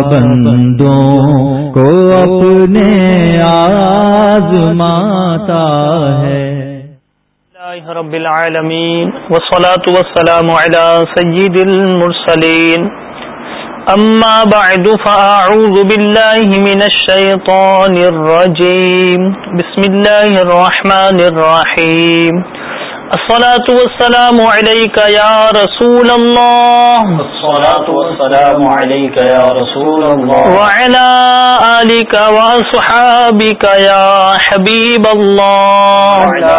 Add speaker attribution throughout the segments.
Speaker 1: بندوں کو اپنے آزماتا ہے۔
Speaker 2: رب العالمین، والصلاة والسلام على سید المرسلین۔ اما بعد، فاعوذ باللہ من الشیطان الرجیم۔ بسم اللہ الرحمن الرحیم۔ الصلاة والسلام عليك يا رسول الله.
Speaker 3: الصلاة والسلام عليك يا رسول الله.
Speaker 2: وعلى آلك وصحابك يا حبيب الله.
Speaker 3: وعلى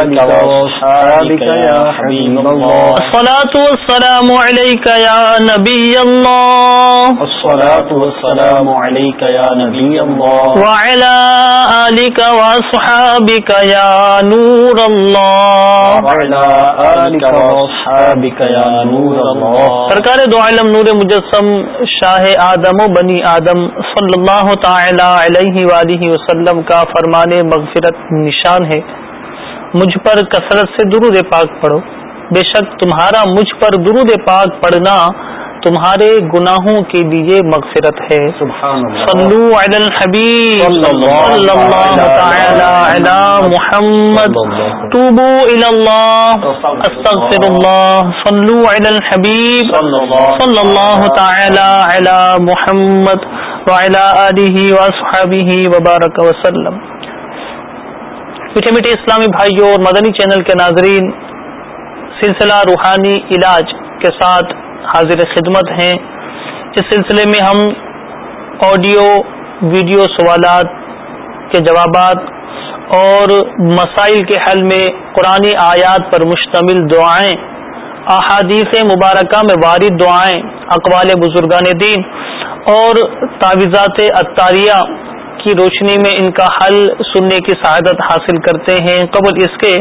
Speaker 3: آلك وصحابك يا حبيب الله.
Speaker 2: الصلاة والسلام عليك يا نبي الله.
Speaker 3: الصلاة والسلام عليك يا نبي الله.
Speaker 2: وعلى آلك وصحابك يا نور الله
Speaker 3: سرکار
Speaker 2: دو عالم نور مجسم شاہ آدم و بنی آدم صلی اللہ تعالی علیہ وآلہ وسلم کا فرمان مغفرت نشان ہے۔ مجھ پر کثرت سے درود پاک پڑھو۔ بے شک تمہارا مجھ پر درود پاک پڑھنا تمہارے گناہوں کے لیے مغفرت ہے۔ صلو علی الحبیب۔ صلی اللہ تعالی علی محمد۔ توبو الی اللہ۔ استغفر اللہ۔ صلو علی الحبیب۔ صلی اللہ تعالی علی محمد وعلی آلہ واصحابہ وبارک وسلم۔ میٹھے میٹھے اسلامی بھائیوں اور مدنی چینل کے ناظرین سلسلہ روحانی علاج کے ساتھ حاضر خدمت ہیں۔ اس سلسلے میں ہم آڈیو، ویڈیو سوالات کے جوابات اور مسائل کے حل میں قرآن آیات پر مشتمل دعائیں، احادیث مبارکہ میں وارد دعائیں، اقوال بزرگان دین اور تعویذات اطاریہ کی روشنی میں ان کا حل سننے کی سعادت حاصل کرتے ہیں۔ قبل اس کے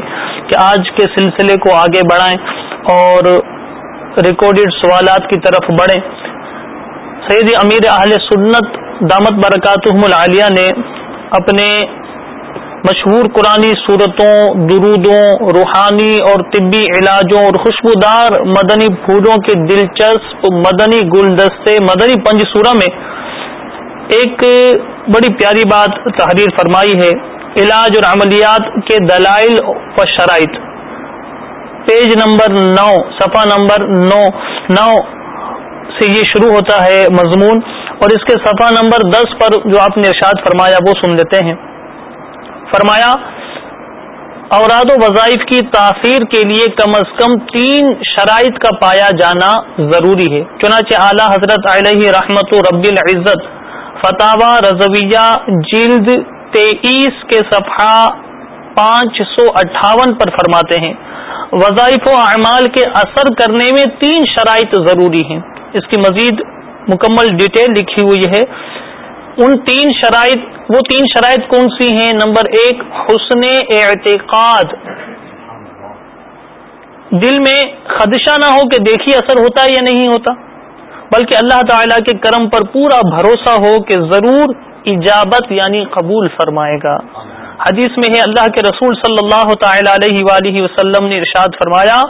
Speaker 2: کہ آج کے سلسلے کو آگے بڑھائیں اور ریکارڈیڈ سوالات کی طرف بڑھیں سید امیر اہل سنت دامت برکاتہم العالیہ نے اپنے مشہور قرآن صورتوں، درودوں، روحانی اور طبی علاجوں اور خوشبودار مدنی پھولوں کے دلچسپ مدنی گلدستے، مدنی پنج سورہ میں ایک بڑی پیاری بات تحریر فرمائی ہے، علاج اور عملیات کے دلائل و شرائط۔ پیج نمبر نو، صفحہ نمبر نو نو سے یہ شروع ہوتا ہے مضمون، اور اس کے صفحہ نمبر دس پر جو آپ نے ارشاد فرمایا وہ سن لیتے ہیں۔ فرمایا، اوراد و وظائف کی تاثیر کے لیے کم از کم تین شرائط کا پایا جانا ضروری ہے۔ چنانچہ اعلی حضرت علیہ رحمت و رب العزت فتح رضویہ، جلد تیئیس کے صفحہ پانچ سو اٹھاون پر فرماتے ہیں۔ وظائف و اعمال کے اثر کرنے میں تین شرائط ضروری ہیں۔ اس کی مزید مکمل ڈیٹیل لکھی ہوئی ہے۔ ان تین شرائط، وہ تین شرائط کون سی ہیں؟ نمبر ایک، حسن اعتقاد۔ دل میں خدشہ نہ ہو کہ دیکھی اثر ہوتا ہے یا نہیں ہوتا، بلکہ اللہ تعالی کے کرم پر پورا بھروسہ ہو کہ ضرور ایجابت یعنی قبول فرمائے گا۔ حدیث میں ہے اللہ کے رسول صلی اللہ تعالی علیہ وآلہ وسلم نے ارشاد فرمایا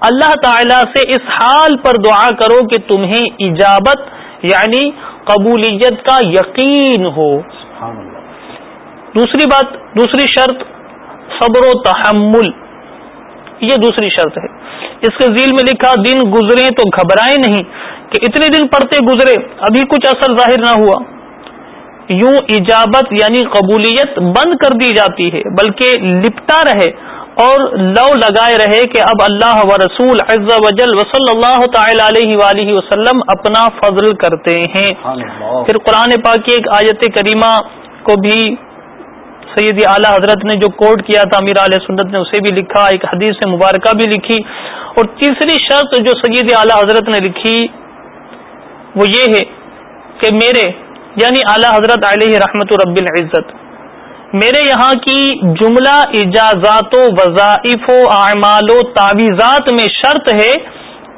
Speaker 2: اللہ تعالی سے اس حال پر دعا کرو کہ تمہیں ایجابت یعنی قبولیت کا یقین ہو۔ دوسری بات دوسری شرط صبر و تحمل۔ یہ دوسری شرط ہے۔ اس کے ذیل میں لکھا دن گزرے تو گھبرائے نہیں کہ اتنے دن پڑتے گزرے ابھی کچھ اثر ظاہر نہ ہوا۔ یوں ایجابت یعنی قبولیت بند کر دی جاتی ہے بلکہ لپٹا رہے اور لو لگائے رہے کہ اب اللہ و رسول عز و جل وصلی اللہ تعالی علیہ وآلہ وسلم اپنا فضل کرتے ہیں۔ پھر قرآن پاک کی ایک آیت کریمہ کو بھی سیدی اعلیٰ حضرت نے جو کوٹ کیا تھا امیر علیہ سنت نے اسے بھی لکھا ایک حدیث مبارکہ بھی لکھی۔ اور تیسری شرط جو سید اعلیٰ حضرت نے لکھی وہ یہ ہے کہ میرے یعنی اعلی حضرت علیہ رحمت رب العزت، میرے یہاں کی جملہ اجازات و وظائف و اعمال و تعویذات میں شرط ہے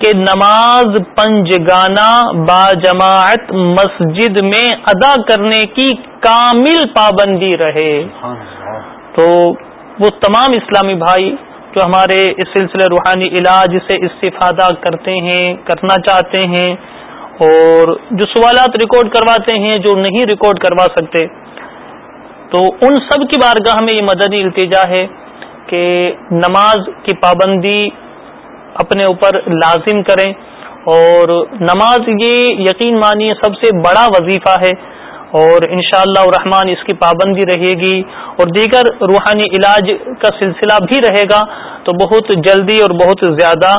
Speaker 2: کہ نماز پنج گانا با جماعت مسجد میں ادا کرنے کی کامل پابندی رہے۔ تو وہ تمام اسلامی بھائی جو ہمارے اس سلسلے روحانی علاج سے استفادہ کرتے ہیں، کرنا چاہتے ہیں اور جو سوالات ریکارڈ کرواتے ہیں جو نہیں ریکارڈ کروا سکتے، تو ان سب کی بارگاہ میں یہ مدنی التجا ہے کہ نماز کی پابندی اپنے اوپر لازم کریں اور نماز یہ یقین مانیے سب سے بڑا وظیفہ ہے اور انشاءاللہ اللہ الرحمن اس کی پابندی رہے گی اور دیگر روحانی علاج کا سلسلہ بھی رہے گا، تو بہت جلدی اور بہت زیادہ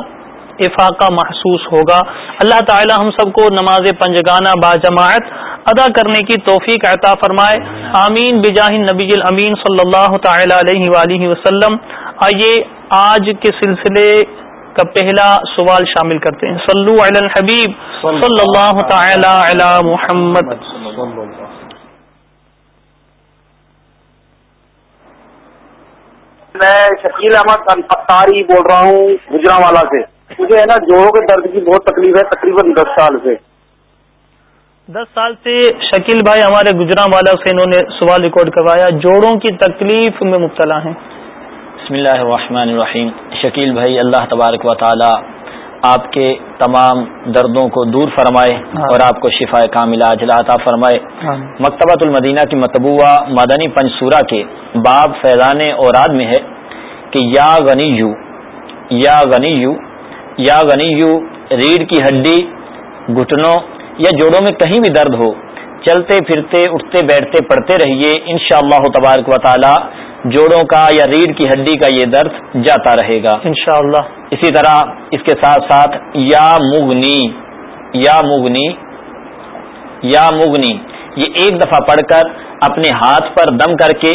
Speaker 2: افاقہ محسوس ہوگا۔ اللہ تعالی ہم سب کو نماز پنجگانہ با جماعت ادا کرنے کی توفیق عطا فرمائے۔ آمین۔ بجاہ نبی الامین صلی اللہ تعالی علیہ وآلہ وسلم۔ آئیے آج کے سلسلے کا پہلا سوال شامل کرتے ہیں۔ صلو علی الحبیب صلی اللہ تعالی علی محمد۔
Speaker 4: میں شکیل احمد الفتاری بول رہا ہوں گجرا والا سے۔ مجھے ہے نا جوڑوں کے درد کی بہت تکلیف ہے تقریباً دس سال سے۔
Speaker 2: دس سال سے شکیل بھائی ہمارے گجرا والا سے انہوں نے سوال ریکارڈ کروایا جوڑوں کی تکلیف میں مبتلا ہیں۔
Speaker 3: بسم اللہ الرحمن الرحیم۔ شکیل بھائی اللہ تبارک و تعالی آپ کے تمام دردوں کو دور فرمائے اور آپ کو شفا کاملہ اجلاتا فرمائے۔ مکتبۃ المدینہ کی متبوعہ مدنی پنسورہ کے باب فیضان اوراد میں ہے کہ یا غنی یو یا غنی یو یا غنی یو ریڑھ کی ہڈی گھٹنوں یا جوڑوں میں کہیں بھی درد ہو چلتے پھرتے اٹھتے بیٹھتے پڑھتے رہیے ان شاء اللہ تبارک و تعالی جوڑوں کا یا ریڑھ کی ہڈی کا یہ درد جاتا رہے گا۔
Speaker 2: انشاءاللہ۔
Speaker 3: اسی طرح اس کے ساتھ ساتھ یا مغنی یا مغنی یا مغنی یہ ایک دفعہ پڑھ کر اپنے ہاتھ پر دم کر کے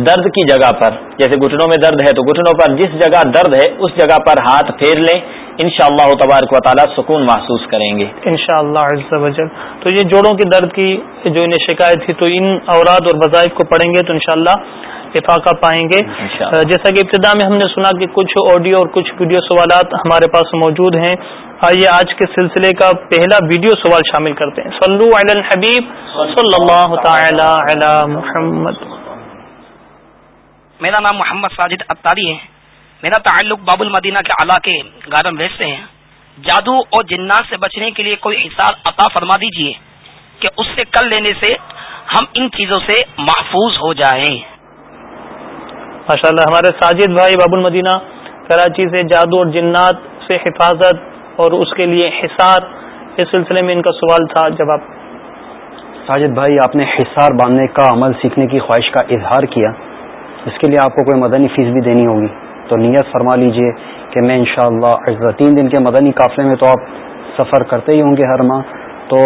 Speaker 3: درد کی جگہ پر جیسے گھٹنوں میں درد ہے تو گھٹنوں پر جس جگہ درد ہے اس جگہ پر ہاتھ پھیر لیں ان شاء اللہ تبارک و تعالیٰ سکون محسوس کریں گے۔
Speaker 2: ان شاء اللہ تو یہ جوڑوں کی درد کی جو انہیں شکایت تھی تو ان اوراد اور وظائف کو پڑھیں گے تو انشاءاللہ افاقہ پائیں گے۔ جیسا کہ ابتدا میں ہم نے سنا کہ کچھ آڈیو اور کچھ ویڈیو سوالات ہمارے پاس موجود ہیں۔ آئیے آج کے سلسلے کا پہلا ویڈیو سوال شامل کرتے ہیں۔ صلو علی الحبیب صلی اللہ تعالی علی محمد۔
Speaker 5: میرا نام محمد ساجد اتاری ہے۔ میرا تعلق باب المدینہ کے علاقے گارم ریس سے ہے۔ جادو اور جنات سے بچنے کے لیے کوئی حساب عطا فرما دیجیے کہ اس سے کل لینے سے ہم ان چیزوں سے محفوظ ہو جائیں۔
Speaker 2: ماشاء اللہ ہمارے ساجد بھائی باب المدینہ کراچی سے جادو اور جنات سے حفاظت اور اس کے لیے حصار اس سلسلے میں ان کا سوال تھا جب آپ
Speaker 6: ساجد بھائی آپ نے حصار باندھنے کا عمل سیکھنے کی خواہش کا اظہار کیا۔ اس کے لیے آپ کو کوئی مدنی فیس بھی دینی ہوگی۔ تو نیت فرما لیجیے کہ میں انشاءاللہ شاء تین دن کے مدنی قافلے میں تو آپ سفر کرتے ہی ہوں گے ہر ماہ، تو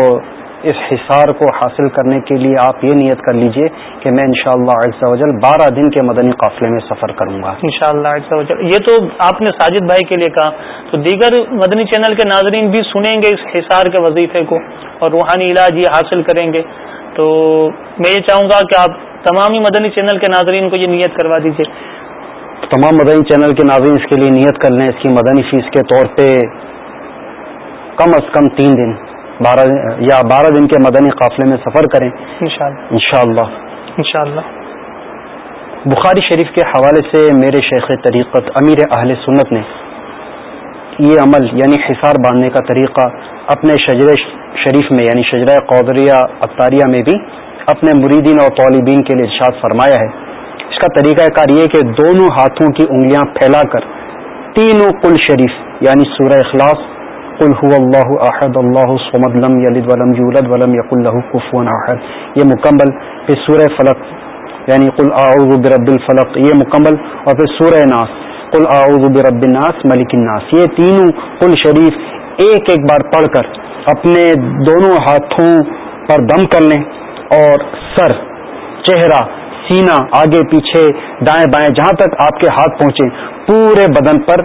Speaker 6: اس حصار کو حاصل کرنے کے لیے آپ یہ نیت کر لیجیے کہ میں انشاءاللہ شاء اللہ بارہ دن کے مدنی قافلے میں سفر کروں گا۔
Speaker 2: انشاءاللہ شاء اللہ یہ تو آپ نے ساجد بھائی کے لیے کہا۔ تو دیگر مدنی چینل کے ناظرین بھی سنیں گے اس حصار کے وظیفے کو اور روحانی علاج یہ حاصل کریں گے۔ تو میں یہ چاہوں گا کہ آپ تمام ہی مدنی چینل کے ناظرین کو یہ نیت کروا دیجیے
Speaker 6: تمام مدنی چینل کے ناظرین اس کے لیے نیت کر لیں اس کی مدنی فیس کے طور پہ کم از کم تین دن بارہ یا بارہ دن کے مدنی قافلے میں سفر کریں۔ انشاءاللہ۔ انشاءاللہ۔ بخاری شریف کے حوالے سے میرے شیخ طریقت امیر اہل سنت نے یہ عمل یعنی حصار باندھنے کا طریقہ اپنے شجر شریف میں یعنی شجرہ قودریہ اختاریہ میں بھی اپنے مریدین اور طالبین کے لیے ارشاد فرمایا ہے۔ اس کا طریقہ کار یہ کہ دونوں ہاتھوں کی انگلیاں پھیلا کر تینوں کل شریف یعنی سورہ اخلاص، قل هو اللہ احد، اللہ صمد لم یلد ولم یولد ولم یق اللہ کفون احد۔ یہ مکمل پھر سورہ فلق یعنی قل اعوذ برب الفلق، یہ مکمل، اور پھر سورہ ناس، قل اعوذ برب الناس، ملک الناس۔ یہ تینوں کل شریف ایک ایک بار پڑھ کر اپنے دونوں ہاتھوں پر دم کر لیں اور سر، چہرہ سینا آگے پیچھے دائیں بائیں جہاں تک آپ کے ہاتھ پہنچے پورے بدن پر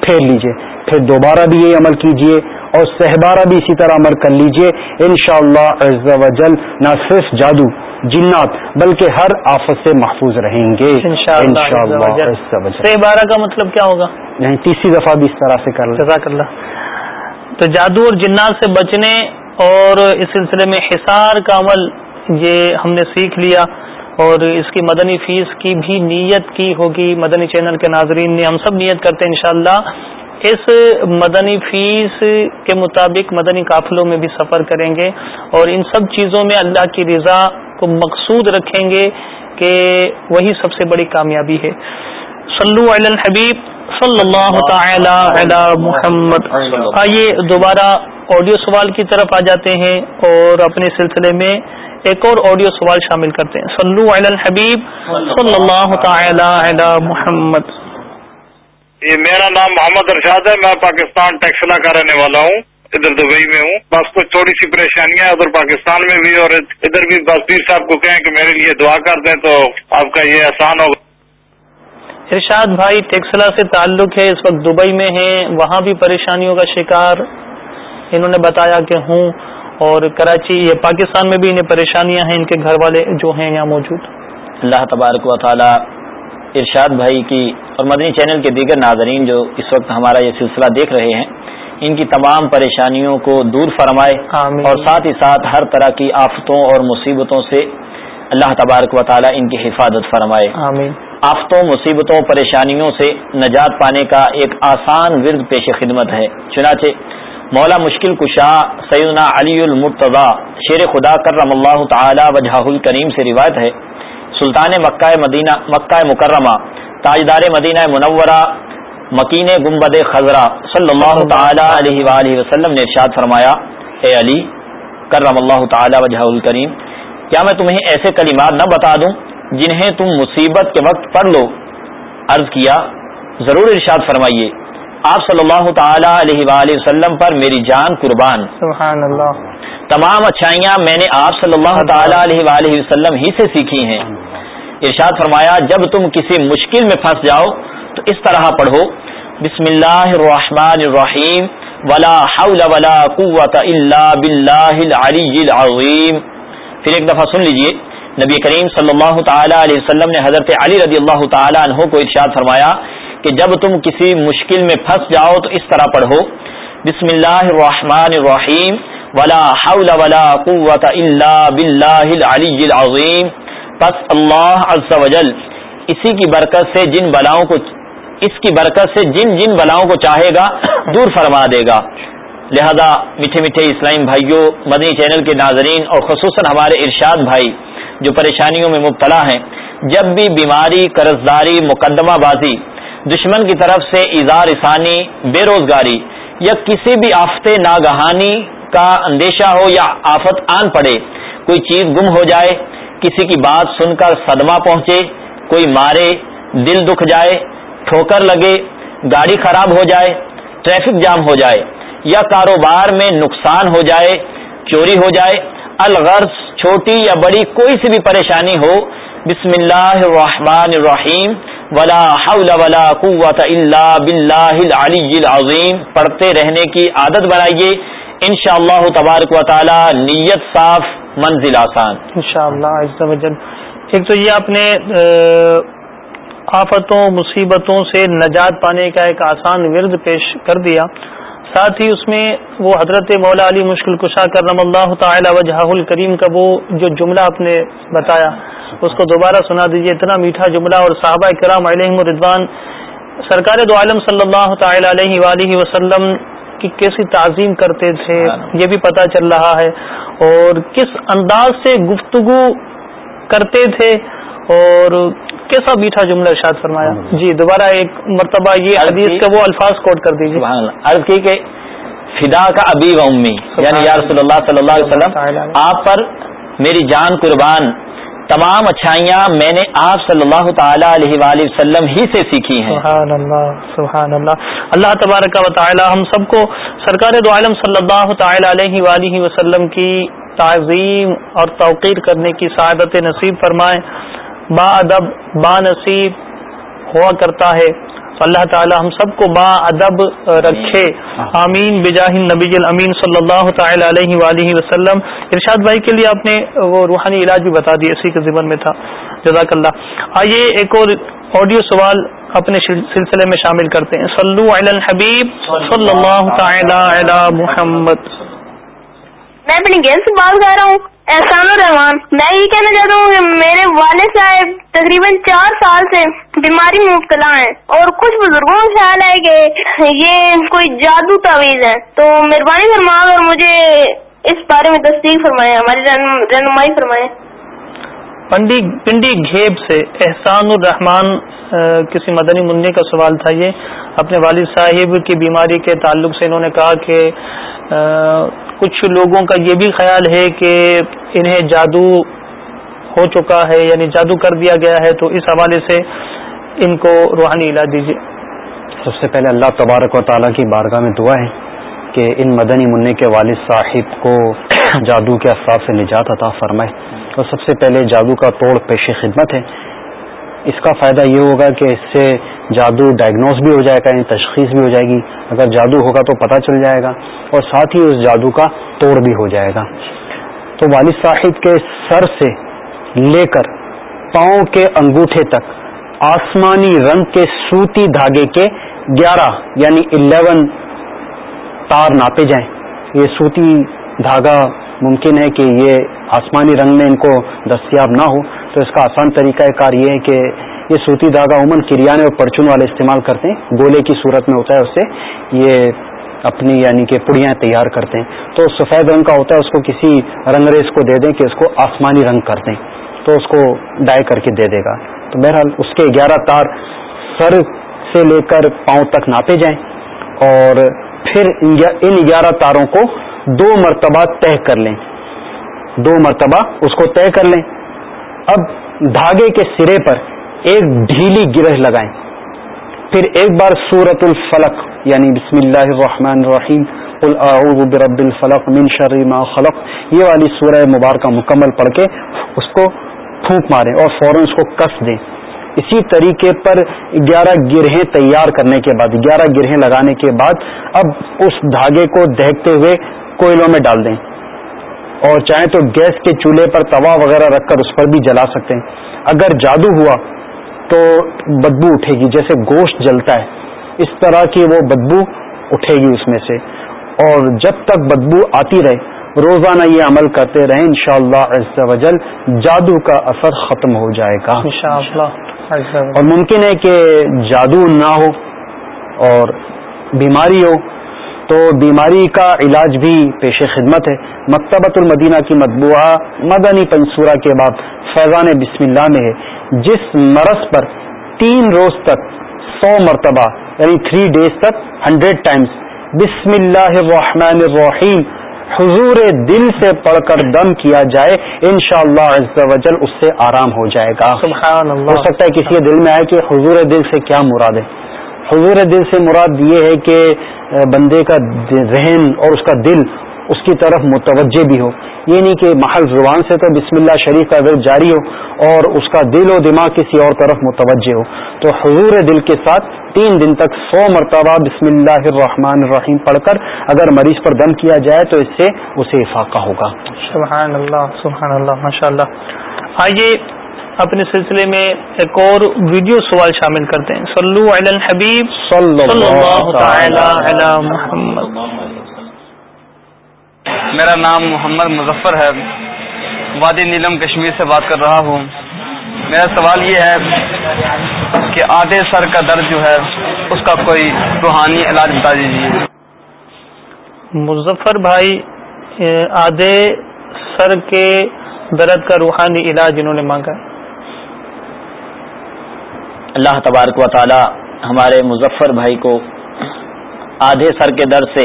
Speaker 6: پھیر لیجیے۔ پھر دوبارہ بھی یہ عمل کیجیے اور سہبارہ بھی اسی طرح عمل کر لیجیے۔ انشاءاللہ شاء اللہ نہ صرف جادو جنات بلکہ ہر آفت سے محفوظ رہیں گے۔
Speaker 2: سہبارہ کا مطلب کیا ہوگا؟
Speaker 6: یعنی تیسری دفعہ بھی اس طرح سے کر
Speaker 2: لیں۔ تو جادو اور جنات سے بچنے اور اس سلسلے میں حصار کا عمل یہ ہم نے سیکھ لیا۔ اور اس کی مدنی فیس کی بھی نیت کی ہوگی۔ مدنی چینل کے ناظرین نے ہم سب نیت کرتے ہیں انشاءاللہ۔ اس مدنی فیس کے مطابق مدنی قافلوں میں بھی سفر کریں گے اور ان سب چیزوں میں اللہ کی رضا کو مقصود رکھیں گے کہ وہی سب سے بڑی کامیابی ہے۔ صلو علی الحبیب صلی اللہ تعالی علی محمد۔ آئیے دوبارہ آڈیو سوال کی طرف آ جاتے ہیں اور اپنے سلسلے میں ایک اور آڈیو سوال شامل کرتے ہیں۔ صلو علی الحبیب صلی اللہ تعالی علی محمد۔
Speaker 7: یہ میرا نام محمد ارشاد ہے۔ میں پاکستان ٹیکسلا کا رہنے والا ہوں۔ ادھر دبئی میں ہوں۔ بس کچھ تھوڑی سی پریشانیاں ادھر پاکستان میں بھی اور ادھر بھی بس پیر صاحب کو کہیں کہ میرے لیے دعا کر دیں تو آپ کا یہ آسان ہوگا۔
Speaker 2: ارشاد بھائی ٹیکسلا سے تعلق ہے اس وقت دبئی میں ہیں۔ وہاں بھی پریشانیوں کا شکار انہوں نے بتایا کہ ہوں۔ اور کراچی یہ پاکستان میں بھی انہیں پریشانیاں ہیں ان کے گھر والے جو ہیں یہاں موجود۔
Speaker 3: اللہ تبارک و تعالی ارشاد بھائی کی اور مدنی چینل کے دیگر ناظرین جو اس وقت ہمارا یہ سلسلہ دیکھ رہے ہیں ان کی تمام پریشانیوں کو دور فرمائے۔
Speaker 2: آمین۔
Speaker 3: اور ساتھ ہی ساتھ ہر طرح کی آفتوں اور مصیبتوں سے اللہ تبارک و تعالی ان کی حفاظت فرمائے۔
Speaker 2: آمین۔
Speaker 3: آفتوں مصیبتوں پریشانیوں سے نجات پانے کا ایک آسان ورد پیش خدمت ہے۔ چنانچہ مولا مشکل کشا سیدنا علی المرتضی، شیر خدا کرم اللہ تعالی وجہ الکریم سے روایت ہے۔ سلطان مکہ مدینہ، مکہ مکرمہ، تاجدار مدینہ منورہ مکین گمبد خزرہ صلی اللہ تعالی علیہ وآلہ وسلم نے ارشاد فرمایا، اے علی، کرم اللہ تعالی وجہ الکریم، کیا میں تمہیں ایسے کلمات نہ بتا دوں جنہیں تم مصیبت کے وقت پڑھ لو؟ عرض کیا، ضرور ارشاد فرمائیے۔ آپ صلی اللہ تعالی علیہ وآلہ وسلم پر میری جان قربان۔
Speaker 2: سبحان اللہ
Speaker 3: تمام اچھائیاں میں نے آپ صلی اللہ تعالی علیہ وآلہ وسلم ہی سے سیکھی ہیں۔ ارشاد فرمایا جب تم کسی مشکل میں پھنس جاؤ تو اس طرح پڑھو بسم اللہ الرحمن الرحیم ولا حول ولا قوت الا باللہ العلی العظیم۔ پھر ایک دفعہ سن لیجیے نبی کریم صلی اللہ تعالی علیہ وسلم نے حضرت علی رضی اللہ تعالی عنہ کو ارشاد فرمایا کہ جب تم کسی مشکل میں پھنس جاؤ تو اس طرح پڑھو، بسم اللہ الرحمن الرحیم، ولا حول ولا قوت الا باللہ العلی العظیم۔ پس اللہ عز و جل اسی کی برکت سے جن بلاؤں کو، اس کی برکت سے جن جن بلاؤں کو چاہے گا، دور فرما دے گا۔ لہذا میٹھے میٹھے اسلام بھائیوں مدنی چینل کے ناظرین اور خصوصاً ہمارے ارشاد بھائی جو پریشانیوں میں مبتلا ہیں، جب بھی بیماری قرض داری مقدمہ بازی دشمن کی طرف سے اظہار ثانی، بے روزگاری یا کسی بھی آفت ناگہانی کا اندیشہ ہو یا آفت آن پڑے، کوئی چیز گم ہو جائے، کسی کی بات سن کر صدمہ پہنچے، کوئی مارے، دل دکھ جائے، ٹھوکر لگے، گاڑی خراب ہو جائے، ٹریفک جام ہو جائے یا کاروبار میں نقصان ہو جائے، چوری ہو جائے، الغرض چھوٹی یا بڑی کوئی سی بھی پریشانی ہو، بسم اللہ الرحمن الرحیم ولا حول ولا قوت الا باللہ العلی العظیم پڑھتے رہنے کی عادت بنائیے۔ انشاءاللہ تبارک و تعالی نیت صاف، منزل آسان۔
Speaker 2: انشاءاللہ عز ایک تو یہ آپ نے آفتوں، مصیبتوں سے نجات پانے کا ایک آسان ورد پیش کر دیا۔ ساتھ ہی اس میں وہ حضرت مولا علی مشکل کشا کرم اللہ تعالی وجہ الکریم کا وہ جو جملہ آپ نے بتایا اس کو دوبارہ سنا دیجیے اتنا میٹھا جملہ اور صحابہ کرام علیہ ردوان سرکار دو عالم صلی اللہ تعالی علیہ وآلہ وسلم کی کیسی تعظیم کرتے تھے یہ بھی پتہ چل رہا ہے۔ اور کس انداز سے گفتگو کرتے تھے اور کیسا میٹھا جملہ ارشاد فرمایا؟ جی دوبارہ ایک مرتبہ یہ حدیث کے وہ الفاظ کوٹ کر دیجیے
Speaker 3: عرض کی کہ فدا کا ابی و امی یعنی یا رسول اللہ صلی اللہ علیہ وسلم آپ پر میری جان قربان تمام اچھائیاں میں نے آپ صلی اللہ تعالی علیہ وآلہ وسلم ہی سے سیکھی ہیں۔
Speaker 2: سبحان اللہ سبحان اللہ۔ اللہ تبارک و تعالی ہم سب کو سرکار دو عالم صلی اللہ تعالی علیہ وآلہ وسلم کی تعظیم اور توقیر کرنے کی سعادت نصیب فرمائیں با ادب، با نصیب ہوا کرتا ہے۔ اللہ تعالی ہم سب کو با ادب رکھے۔ آمین۔ بجاہ نبی الامین صلی اللہ تعالی علیہ وآلہ وسلم۔ ارشاد بھائی کے لیے آپ نے وہ روحانی علاج بھی بتا دیا، اسی کے ذمن میں تھا۔ جزاک اللہ۔ آئیے ایک اور آڈیو سوال اپنے سلسلے میں شامل کرتے ہیں۔ صلو علی الحبیب صلی اللہ تعالی علی محمد۔
Speaker 8: میں اپنی گیل سے بات کر رہا ہوں۔ احسان الرحمان میں یہ کہنا چاہتا ہوں کہ میرے والد صاحب تقریباً چار سال سے بیماری میں مبتلا ہیں اور کچھ بزرگوں کا خیال ہے کہ یہ کوئی جادو تعویذ ہے۔ تو مہربانی فرما اور مجھے اس بارے میں تصدیق فرمائے ہماری رہنمائی فرمائے
Speaker 2: پنڈی پنڈی گھیب سے احسان الرحمان کسی مدنی منع کا سوال تھا یہ۔ اپنے والد صاحب کی بیماری کے تعلق سے انہوں نے کہا کہ کچھ لوگوں کا یہ بھی خیال ہے کہ انہیں جادو ہو چکا ہے یعنی جادو کر دیا گیا ہے، تو اس حوالے سے ان کو روحانی علاج دیجیے
Speaker 6: سب سے پہلے اللہ تبارک و تعالیٰ کی بارگاہ میں دعا ہے کہ ان مدنی منع کے والد صاحب کو جادو کے افراد سے نجات عطا فرمائے۔ اور سب سے پہلے جادو کا توڑ پیش خدمت ہے۔ اس کا فائدہ یہ ہوگا کہ اس سے جادو ڈائگنوز بھی ہو جائے گا یعنی تشخیص بھی ہو جائے گی۔ اگر جادو ہوگا تو پتہ چل جائے گا اور ساتھ ہی اس جادو کا توڑ بھی ہو جائے گا۔ تو والد صاحب کے سر سے لے کر پاؤں کے انگوٹھے تک، آسمانی رنگ کے سوتی دھاگے کے گیارہ یعنی الیون تار ناپے جائیں۔ یہ سوتی دھاگا ممکن ہے کہ یہ آسمانی رنگ میں ان کو دستیاب نہ ہو۔ تو اس کا آسان طریقہ کار یہ ہے کہ یہ سوتی دھاگا عموماً کریانے اور پرچون والے استعمال کرتے ہیں، گولے کی صورت میں ہوتا ہے اس سے، یہ اپنی یعنی کہ پڑیاں تیار کرتے ہیں۔ تو سفید رنگ کا ہوتا ہے، اس کو کسی رنگریز کو دے دیں کہ اس کو آسمانی رنگ کر دیں، تو اس کو ڈائی کر کے دے دے گا۔ تو بہرحال اس کے گیارہ تار سر سے لے کر پاؤں تک ناپے جائیں اور پھر ان گیارہ تاروں کو دو مرتبہ طے کر لیں۔ دو مرتبہ اس کو طے کر لیں۔ اب دھاگے کے سرے پر ایک ڈھیلی گرہ لگائیں۔ پھر ایک بار سورت الفلق یعنی بسم اللہ الرحمن الرحیم اعوذ برب الفلق من شر ما خلق، یہ والی سورہ مبارکہ مکمل پڑھ کے اس کو پھونک ماریں اور فوراً اس کو کس دیں۔ اسی طریقے پر گیارہ گرہیں تیار کرنے کے بعد، گیارہ گرہیں لگانے کے بعد اب اس دھاگے کو دہتے ہوئے کوئلوں میں ڈال دیں۔ اور چاہیں تو گیس کے چولہے پر توا وغیرہ رکھ کر اس پر بھی جلا سکتے ہیں۔ اگر جادو ہوا تو بدبو اٹھے گی جیسے گوشت جلتا ہے۔ اس طرح کی وہ بدبو اٹھے گی اس میں سے۔ اور جب تک بدبو آتی رہے روزانہ یہ عمل کرتے رہیں انشاءاللہ شاء اللہ جادو کا اثر ختم ہو جائے گا۔ اور ممکن ہے کہ جادو نہ ہو اور بیماری ہو تو بیماری کا علاج بھی پیش خدمت ہے۔ مکتبۃ المدینہ کی مطبوعہ مدنی پنصورہ کے بعد فیضان بسم اللہ میں ہے۔ جس مرض پر تین روز تک سو مرتبہ یعنی تھری ڈیز تک ہنڈریڈ ٹائمز بسم اللہ الرحمن الرحیم حضور دل سے پڑھ کر دم کیا جائے ان شاء اللہ اس سے آرام ہو جائے گا۔ سبحان اللہ۔ ہو سکتا ہے کسی کے دل میں آئے کہ حضور دل سے کیا مراد ہے۔ حضور دل سے مراد یہ ہے کہ بندے کا ذہن اور اس کا دل اس کی طرف متوجہ بھی ہو۔ یہ نہیں کہ محل زبان سے تو بسم اللہ شریف کا ورد جاری ہو اور اس کا دل و دماغ کسی اور طرف متوجہ ہو۔ تو حضور دل کے ساتھ تین دن تک سو مرتبہ بسم اللہ الرحمن الرحیم پڑھ کر اگر مریض پر دم کیا جائے تو اس سے اسے افاقہ ہوگا۔
Speaker 2: سبحان اللہ سبحان اللہ ماشاء اللہ آئیے اپنے سلسلے میں ایک اور ویڈیو سوال شامل کرتے ہیں۔ صلو علی الحبیب۔ صلی اللہ تعالی علی محمد۔
Speaker 9: میرا نام محمد مظفر ہے۔ وادی نیلم کشمیر سے بات کر رہا ہوں۔ میرا سوال یہ ہے کہ آدھے سر کا درد جو ہے اس کا کوئی روحانی علاج بتا دیجیے
Speaker 2: مظفر بھائی آدھے سر کے درد کا روحانی علاج انہوں نے مانگا
Speaker 3: اللہ تبارک و تعالی ہمارے مظفر بھائی کو آدھے سر کے درد سے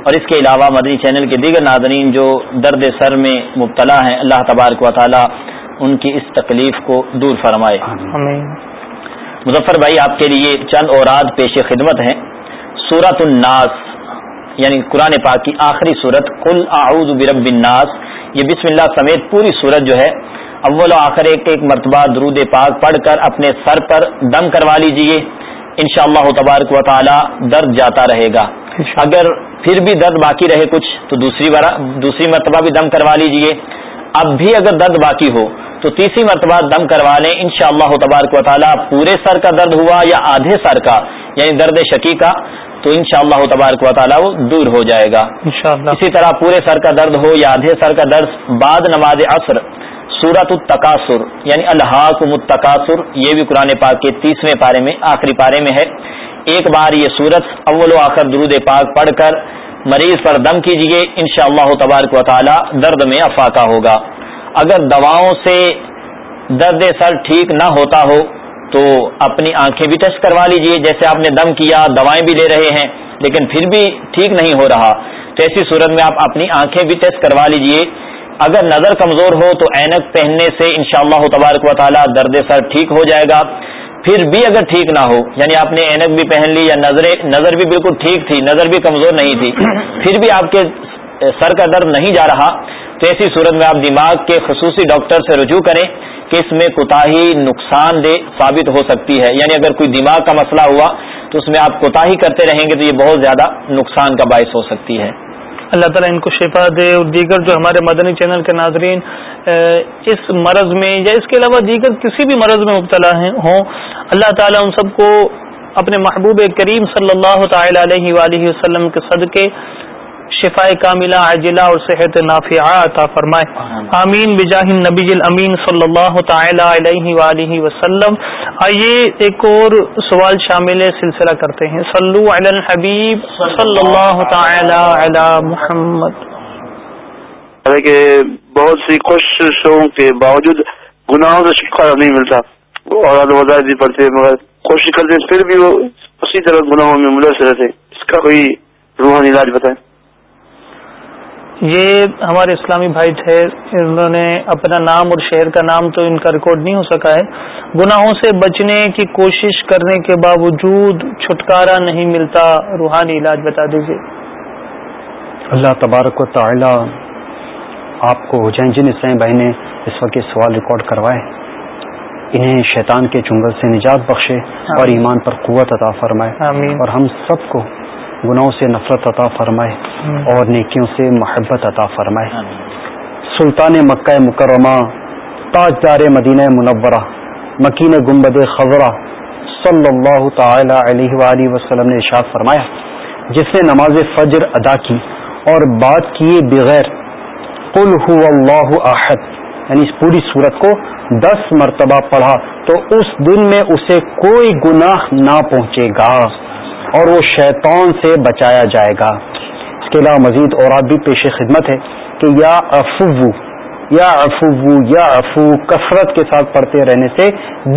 Speaker 3: اور اس کے علاوہ مدنی چینل کے دیگر ناظرین جو درد سر میں مبتلا ہیں اللہ تبارک و تعالی ان کی اس تکلیف کو دور فرمائے۔ مظفر بھائی آپ کے لیے چند اوراد پیش خدمت ہیں۔ سورت الناس یعنی قرآن پاک کی آخری صورت کل اعوذ برب الناس۔ یہ بسم اللہ سمیت پوری صورت جو ہے اول و آخر ایک ایک مرتبہ درود پاک پڑھ کر اپنے سر پر دم کروا لیجیے۔ انشاءاللہ تبارک و تعالی درد جاتا رہے گا۔ اگر پھر بھی درد باقی رہے کچھ تو دوسری بار دوسری مرتبہ بھی دم کروا لیجیے۔ اب بھی اگر درد باقی ہو تو تیسری مرتبہ دم کروا لیں۔ ان شاء اللہ تبارک و تعالیٰ پورے سر کا درد ہوا یا آدھے سر کا یعنی درد شکی کا تو ان شاء اللہ تبارک و تعالیٰ وہ دور ہو جائے گا۔ اسی طرح پورے سر کا درد ہو یا آدھے سر کا درد بعد نماز عصر سورت التقاصر یعنی الحاق متقاصر یہ بھی قرآن پاک کے تیسویں پارے میں، آخری پارے میں ہے۔ ایک بار یہ سورت اول و آخر درود پاک پڑھ کر مریض پر دم کیجیے ان شاء اللہ تبارک و تعالی درد میں افاقہ ہوگا۔ اگر دواؤں سے درد سر ٹھیک نہ ہوتا ہو، تو اپنی آنکھیں بھی ٹیسٹ کروا لیجیے جیسے آپ نے دم کیا، دوائیں بھی لے رہے ہیں، لیکن پھر بھی ٹھیک نہیں ہو رہا۔ تو ایسی صورت میں آپ اپنی آنکھیں بھی ٹیسٹ کروا لیجیے اگر نظر کمزور ہو تو اینک پہننے سے ان شاء اللہ تبارک و تعالیٰ درد سر ٹھیک ہو جائے گا۔ پھر بھی اگر ٹھیک نہ ہو یعنی آپ نے اینک بھی پہن لی یا نظر نظر بھی بالکل ٹھیک تھی، نظر بھی کمزور نہیں تھی، پھر بھی آپ کے سر کا درد نہیں جا رہا، تو ایسی صورت میں آپ دماغ کے خصوصی ڈاکٹر سے رجوع کریں کہ اس میں کوتا نقصان دہ ثابت ہو سکتی ہے۔ یعنی اگر کوئی دماغ کا مسئلہ ہوا تو اس میں آپ کوتا کرتے رہیں گے تو یہ بہت زیادہ نقصان کا باعث ہو سکتی ہے۔
Speaker 2: اللہ تعالیٰ ان کو شفا دے اور دیگر جو ہمارے مدنی چینل کے ناظرین اس مرض میں یا اس کے علاوہ دیگر کسی بھی مرض میں مبتلا ہیں ہوں اللہ تعالیٰ ان سب کو اپنے محبوب کریم صلی اللہ تعالی علیہ وآلہ وسلم کے صدقے شفا کاملہ عاجلہ اور صحت نافعہ عطا فرمائے۔ آمین بجاہ النبی الامین صلی اللہ تعالی علیہ وآلہ وسلم۔ آئیے ایک اور سوال شامل سلسلہ کرتے ہیں۔ صلو علی الحبیب صلی اللہ تعالی علی محمد۔
Speaker 10: یعنی کہ بہت سی کوششوں کے باوجود گناہوں سے چھٹکارا نہیں ملتا۔ اور وظائف بھی پڑتے مگر کوشش کرتے پھر بھی وہ اسی طرح گناہوں میں ملوث رہتے اس کا کوئی روحانی علاج بتائیں۔
Speaker 2: یہ ہمارے اسلامی بھائی تھے انہوں نے اپنا نام اور شہر کا نام تو ان کا ریکارڈ نہیں ہو سکا ہے۔ گناہوں سے بچنے کی کوشش کرنے کے باوجود چھٹکارا نہیں ملتا۔ روحانی علاج بتا دیجیے
Speaker 6: اللہ تبارک و تعالی آپ کو جین جن اسلامی بھائی نے اس وقت سوال ریکارڈ کروائے انہیں شیطان کے چنگل سے نجات بخشے اور ایمان پر قوت عطا فرمائے۔ اور ہم سب کو گناہوں سے نفرت عطا فرمائے اور نیکیوں سے محبت عطا فرمائے۔ سلطان مکہ مکرمہ تاجدار مدینہ منورہ مکین گمبد خبرہ صلی اللہ تعالی علیہ وآلہ وسلم نے ارشاد فرمایا جس نے نماز فجر ادا کی اور بات کیے بغیر قل هو اللہ احد یعنی اس پوری صورت کو دس مرتبہ پڑھا تو اس دن میں اسے کوئی گناہ نہ پہنچے گا۔ اور وہ شیطان سے بچایا جائے گا۔ اس کے علاوہ مزید اور بھی پیش خدمت ہے کہ یا افو یا افو یا افو کثرت کے ساتھ پڑھتے رہنے سے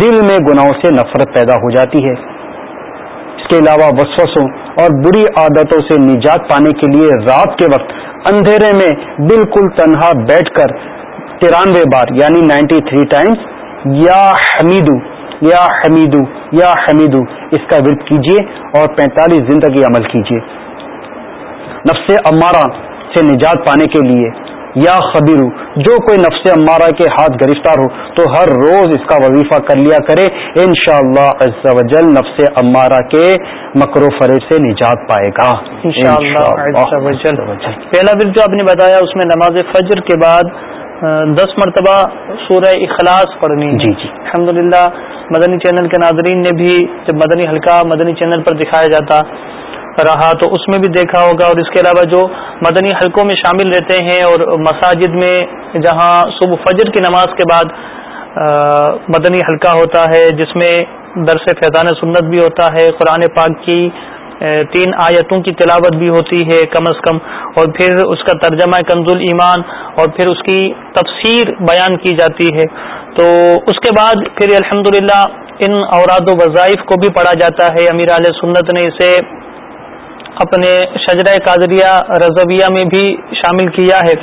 Speaker 6: دل میں گناہوں سے نفرت پیدا ہو جاتی ہے۔ اس کے علاوہ وسوسوں اور بری عادتوں سے نجات پانے کے لیے رات کے وقت اندھیرے میں بالکل تنہا بیٹھ کر ترانوے بار یعنی نائنٹی تھری ٹائمس یا حمیدو یا حمیدو یا حمیدو اس کا ورد کیجیے اور پینتالیس دن تک یہ عمل کیجیے نفس امارہ سے نجات پانے کے لیے یا خبیرو جو کوئی نفس امارہ کے ہاتھ گرفتار ہو تو ہر روز اس کا وظیفہ کر لیا کرے۔ ان شاء اللہ نفس امارہ کے مکرو فریب سے نجات پائے گا۔
Speaker 2: پہلا ورد جو آپ نے بتایا اس میں نماز فجر کے بعد دس مرتبہ سورہ اخلاص پڑھنی جی جی۔ الحمد مدنی چینل کے ناظرین نے بھی جب مدنی حلقہ مدنی چینل پر دکھایا جاتا رہا تو اس میں بھی دیکھا ہوگا اور اس کے علاوہ جو مدنی حلقوں میں شامل رہتے ہیں اور مساجد میں جہاں صبح فجر کی نماز کے بعد مدنی حلقہ ہوتا ہے جس میں درس فیضان سنت بھی ہوتا ہے قرآن پاک کی تین آیتوں کی تلاوت بھی ہوتی ہے کم از کم، اور پھر اس کا ترجمہ کنز ایمان اور پھر اس کی تفسیر بیان کی جاتی ہے۔ تو اس کے بعد پھر الحمد ان اوراد و وظائف کو بھی پڑھا جاتا ہے۔ امیر علیہ سنت نے اسے اپنے شجرہ قادریہ رضویہ میں بھی شامل کیا ہے۔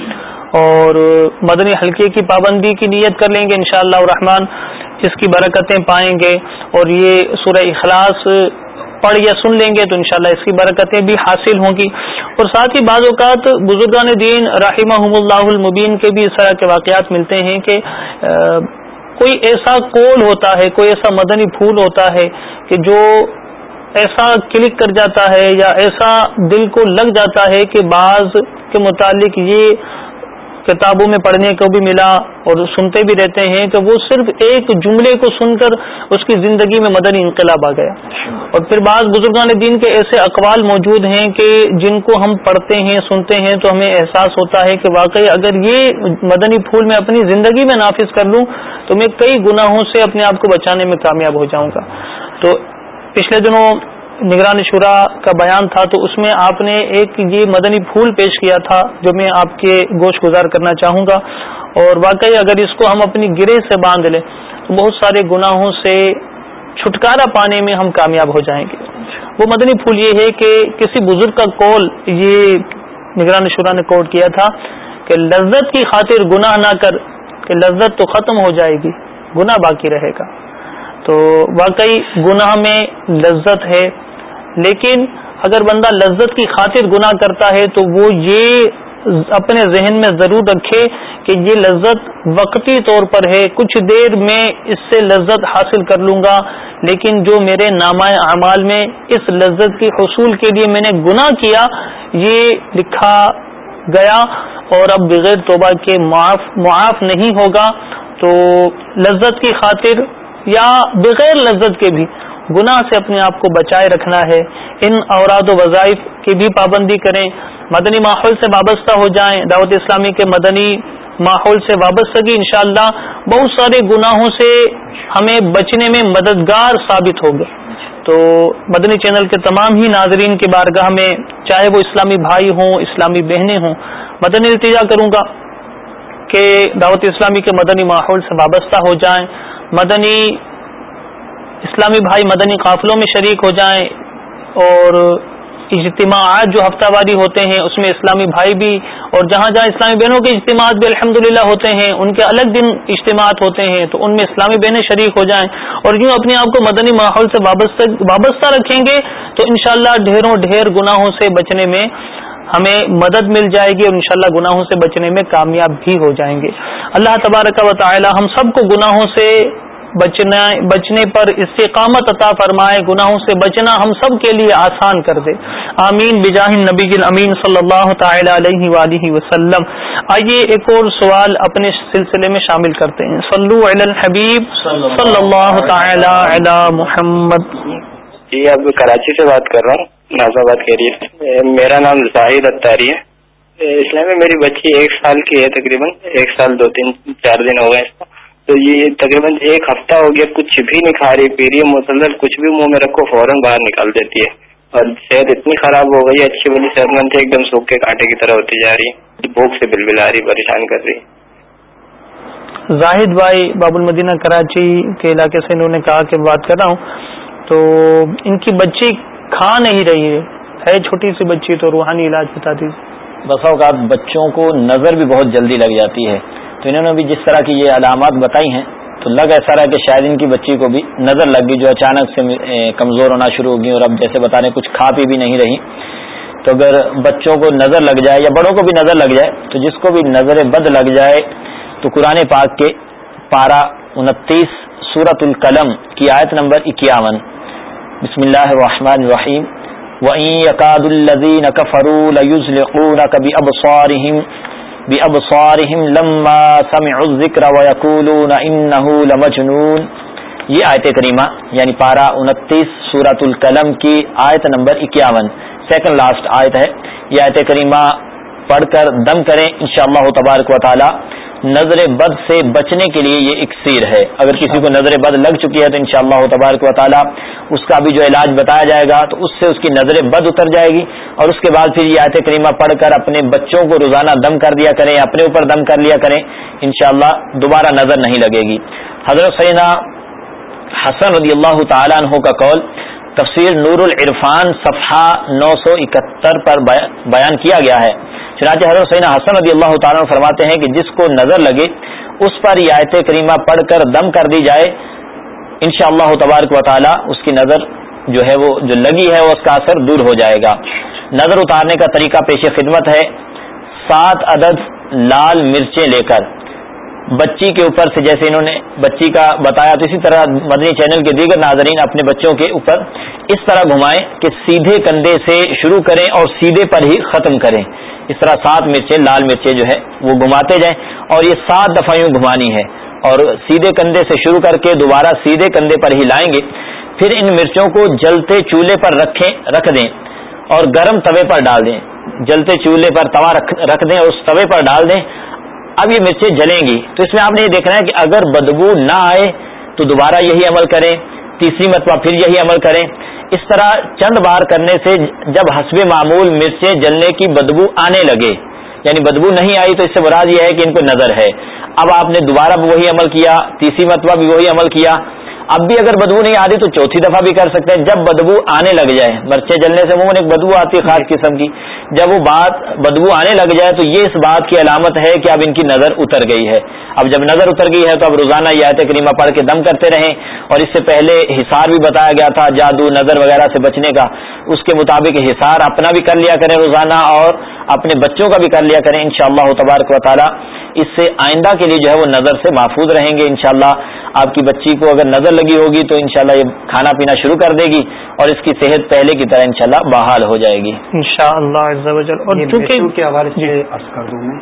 Speaker 2: اور مدنی حلقے کی پابندی کی نیت کر لیں گے انشاءاللہ شاء اللہ اس کی برکتیں پائیں گے۔ اور یہ سورہ اخلاص پڑھ یا سن لیں گے تو انشاءاللہ اس کی برکتیں بھی حاصل ہوں گی۔ اور ساتھ ہی بعض اوقات بزرگان دین رحمہ اللہ المبین کے بھی اس طرح کے واقعات ملتے ہیں کہ کوئی ایسا کول ہوتا ہے، کوئی ایسا مدنی پھول ہوتا ہے کہ جو ایسا کلک کر جاتا ہے یا ایسا دل کو لگ جاتا ہے کہ بعض کے متعلق یہ کتابوں میں پڑھنے کو بھی ملا اور سنتے بھی رہتے ہیں کہ وہ صرف ایک جملے کو سن کر اس کی زندگی میں مدنی انقلاب آ گیا۔ اور پھر بعض بزرگان دین کے ایسے اقوال موجود ہیں کہ جن کو ہم پڑھتے ہیں، سنتے ہیں تو ہمیں احساس ہوتا ہے کہ واقعی اگر یہ مدنی پھول میں اپنی زندگی میں نافذ کر لوں تو میں کئی گناہوں سے اپنے آپ کو بچانے میں کامیاب ہو جاؤں گا۔ تو پچھلے دنوں نگران شورا کا بیان تھا، تو اس میں آپ نے ایک یہ مدنی پھول پیش کیا تھا جو میں آپ کے گوشت گزار کرنا چاہوں گا۔ اور واقعی اگر اس کو ہم اپنی گرے سے باندھ لیں، تو بہت سارے گناہوں سے چھٹکارا پانے میں ہم کامیاب ہو جائیں گے۔ وہ مدنی پھول یہ ہے کہ کسی بزرگ کا کول یہ نگران شورا نے کوٹ کیا تھا کہ لذت کی خاطر گناہ نہ کر، کہ لذت تو ختم ہو جائے گی، گناہ باقی رہے گا۔ تو واقعی گناہ میں لذت ہے۔ لیکن اگر بندہ لذت کی خاطر گناہ کرتا ہے تو وہ یہ اپنے ذہن میں ضرور رکھے کہ یہ لذت وقتی طور پر ہے، کچھ دیر میں اس سے لذت حاصل کر لوں گا، لیکن جو میرے نامہ اعمال میں اس لذت کے حصول کے لیے میں نے گناہ کیا، یہ لکھا گیا اور اب بغیر توبہ کے معاف معاف نہیں ہوگا، تو لذت کی خاطر یا بغیر لذت کے بھی گناہ سے اپنے آپ کو بچائے رکھنا ہے۔ ان اوراد و وظائف کی بھی پابندی کریں۔ مدنی ماحول سے وابستہ ہو جائیں۔ دعوت اسلامی کے مدنی ماحول سے وابستگی انشاءاللہ۔ بہت سارے گناہوں سے ہمیں بچنے میں مددگار ثابت ہوگا تو مدنی چینل کے تمام ہی ناظرین کی بارگاہ میں چاہے وہ اسلامی بھائی ہوں، اسلامی بہنیں ہوں، مدنی نتیجہ کروں گا کہ دعوت اسلامی کے مدنی ماحول سے وابستہ ہو جائیں۔ مدنی اسلامی بھائی مدنی قافلوں میں شریک ہو جائیں اور اجتماعات جو ہفتہ واری ہوتے ہیں، اس میں اسلامی بھائی بھی اور جہاں جہاں اسلامی بہنوں کے اجتماعات بھی الحمد ہوتے ہیں، ان کے الگ دن اجتماعات ہوتے ہیں، تو ان میں اسلامی بہنیں شریک ہو جائیں اور یوں اپنے آپ کو مدنی ماحول سے وابستہ رکھیں گے تو انشاءاللہ ڈھیروں ڈھیر گناہوں سے بچنے میں ہمیں مدد مل جائے گی اور انشاءاللہ گناہوں سے بچنے میں کامیاب بھی ہو جائیں گے۔ اللہ تبارک و تعالی ہم سب کو گناہوں سے بچنا، بچنے پر استقامت عطا فرمائے، گناہوں سے بچنا ہم سب کے لیے آسان کر دے۔ آمین۔ بجاہ نبی امین صلی اللہ تعالی علیہ وآلہ وسلم۔ آئیے ایک اور سوال اپنے سلسلے میں شامل کرتے ہیں۔ صلو علی الحبیب صلی اللہ تعالی علی محمد۔
Speaker 11: جی اب کراچی سے بات کر رہا ہوں۔ ناز آباد کے میرا نام زاہد اتاری ہے۔ اسلام میں میری بچی ایک سال کی ہے تقریباً۔ ایک سال دو تین، چار دن ہو گئے اس تو یہ تقریباً ایک ہفتہ ہو گیا کچھ بھی نہیں کھا رہی پی رہی مسلسل کچھ بھی منہ میں رکھو فوراً باہر نکال دیتی ہے۔ اور صحت اتنی خراب ہو گئی اچھی بلی صحت مند تھی ایک دم سوکھ کے کانٹے کی طرح ہوتی جا رہی ہے۔ بھوک سے بل بل آ رہی پریشان کر رہی۔
Speaker 2: زاہد بھائی باب المدینہ کراچی کے علاقے سے انہوں نے کہا کہ بات کر رہا ہوں۔ تو ان کی بچی کھا نہیں رہی ہے۔ چھوٹی سی بچی تو روحانی علاج بتا دیجیے
Speaker 3: بسا اوقات بچوں کو نظر بھی بہت جلدی لگ جاتی ہے۔ تو انہوں نے بھی جس طرح کی یہ علامات بتائی ہیں، تو لگ ایسا رہا کہ شاید ان کی بچی کو بھی نظر لگ گئی جو اچانک سے کمزور ہونا شروع ہو گئی اور اب جیسے بتا رہے کچھ کھا پی بھی نہیں رہی۔ تو اگر بچوں کو نظر لگ جائے یا بڑوں کو بھی نظر لگ جائے، تو جس کو بھی نظر بد لگ جائے، تو قرآن پاک کے پارہ انتیس سورت القلم کی آیت نمبر اکیاون۔ بسم اللہ الرحمن الرحیم۔ وَإِن يَكَادُ الَّذِينَ كَفَرُوا لَيُزْلِقُونَكَ بِأَبْصَارِهِمْ بأبصارهم لما سمعوا الذکر ويقولون انه لمجنون. یہ آیت کریمہ یعنی پارہ انتیس سورت القلم کی آیت نمبر اکیاون سیکنڈ لاسٹ آیت ہے۔ یہ آیت کریمہ پڑھ کر دم کریں، انشاءاللہ تبارک و تعالی نظر بد سے بچنے کے لیے یہ اکثیر ہے۔ اگر کسی کو نظر بد لگ چکی ہے تو انشاءاللہ شاء تبارک و تعالی اس کا بھی جو علاج بتایا جائے گا تو اس سے اس کی نظر بد اتر جائے گی۔ اور اس کے بعد پھر یہ آیت کریمہ پڑھ کر اپنے بچوں کو روزانہ دم کر دیا کریں، اپنے اوپر دم کر لیا کریں، انشاءاللہ دوبارہ نظر نہیں لگے گی۔ حضرت سینا حسن رضی اللہ تعالیٰ عنہ کا قول، تفسیر نور العرفان صفحہ نو سو اکہتر پر بیان کیا گیا ہے۔ چنانچہ حضرت سین حسن رضی اللہ تعالیٰ فرماتے ہیں کہ جس کو نظر لگے، اس پر یہ آیت کریمہ پڑھ کر دم کر دی جائے ان شاء اللہ تبارک و تعالیٰ اس کی نظر جو ہے وہ جو لگی ہے، اس کا اثر دور ہو جائے گا۔ نظر اتارنے کا طریقہ پیش خدمت ہے، سات عدد لال مرچیں لے کر۔ بچی کے اوپر سے جیسے انہوں نے بچی کا بتایا، تو اسی طرح مدنی چینل کے دیگر ناظرین اپنے بچوں کے اوپر اس طرح گھمائیں کہ سیدھے کندھے سے شروع کریں اور سیدھے پر ہی ختم کریں۔ اس طرح سات مرچیں، لال مرچیں جو ہے، وہ گھماتے جائیں اور یہ سات دفعہ یوں گھمانی ہے اور سیدھے کندھے سے شروع کر کے دوبارہ سیدھے کندھے پر ہی لائیں گے۔ پھر ان مرچوں کو جلتے چولہے پر رکھیں، رکھ دیں اور گرم توے پر ڈال دیں۔ جلتے چولہے پر توا رکھ دیں اور اس توے پر ڈال دیں۔ اب یہ مرچیں جلیں گی۔ تو اس میں آپ نے یہ دیکھنا ہے کہ اگر بدبو نہ آئے تو دوبارہ یہی عمل کریں۔ تیسری مرتبہ پھر یہی عمل کریں۔ اس طرح چند بار کرنے سے جب حسب معمول مرچیں جلنے کی بدبو آنے لگے یعنی بدبو نہیں آئی تو اس سے مراد یہ ہے کہ ان کو نظر ہے۔ اب آپ نے دوبارہ بھی وہی عمل کیا، تیسری مرتبہ بھی وہی عمل کیا اب بھی اگر بدبو نہیں آتی تو چوتھی دفعہ بھی کر سکتے ہیں۔ جب بدبو آنے لگ جائے مرچیں جلنے سے عموماً ایک بدبو آتی ہے خاص قسم کی۔ جب وہ بات بدبو آنے لگ جائے تو یہ اس بات کی علامت ہے کہ اب ان کی نظر اتر گئی ہے۔ اب جب نظر اتر گئی ہے تو اب روزانہ یہ آیت کریمہ پڑھ کے دم کرتے رہیں۔ اور اس سے پہلے حصار بھی بتایا گیا تھا، جادو نظر وغیرہ سے بچنے کا۔ اس کے مطابق حصار اپنا بھی کر لیا کریں روزانہ اور اپنے بچوں کا بھی کر لیا کریں ان شاء اللہ تبارک و تعالیٰ۔ اس سے آئندہ کے لیے جو ہے وہ نظر سے محفوظ رہیں گے انشاءاللہ۔ آپ کی بچی کو اگر نظر لگی ہوگی تو انشاءاللہ یہ کھانا پینا شروع کر دے گی اور اس کی صحت پہلے کی طرح انشاءاللہ بحال ہو جائے گی۔
Speaker 2: انشاءاللہ
Speaker 6: اور کے حوالے سے عرض کر دوں میں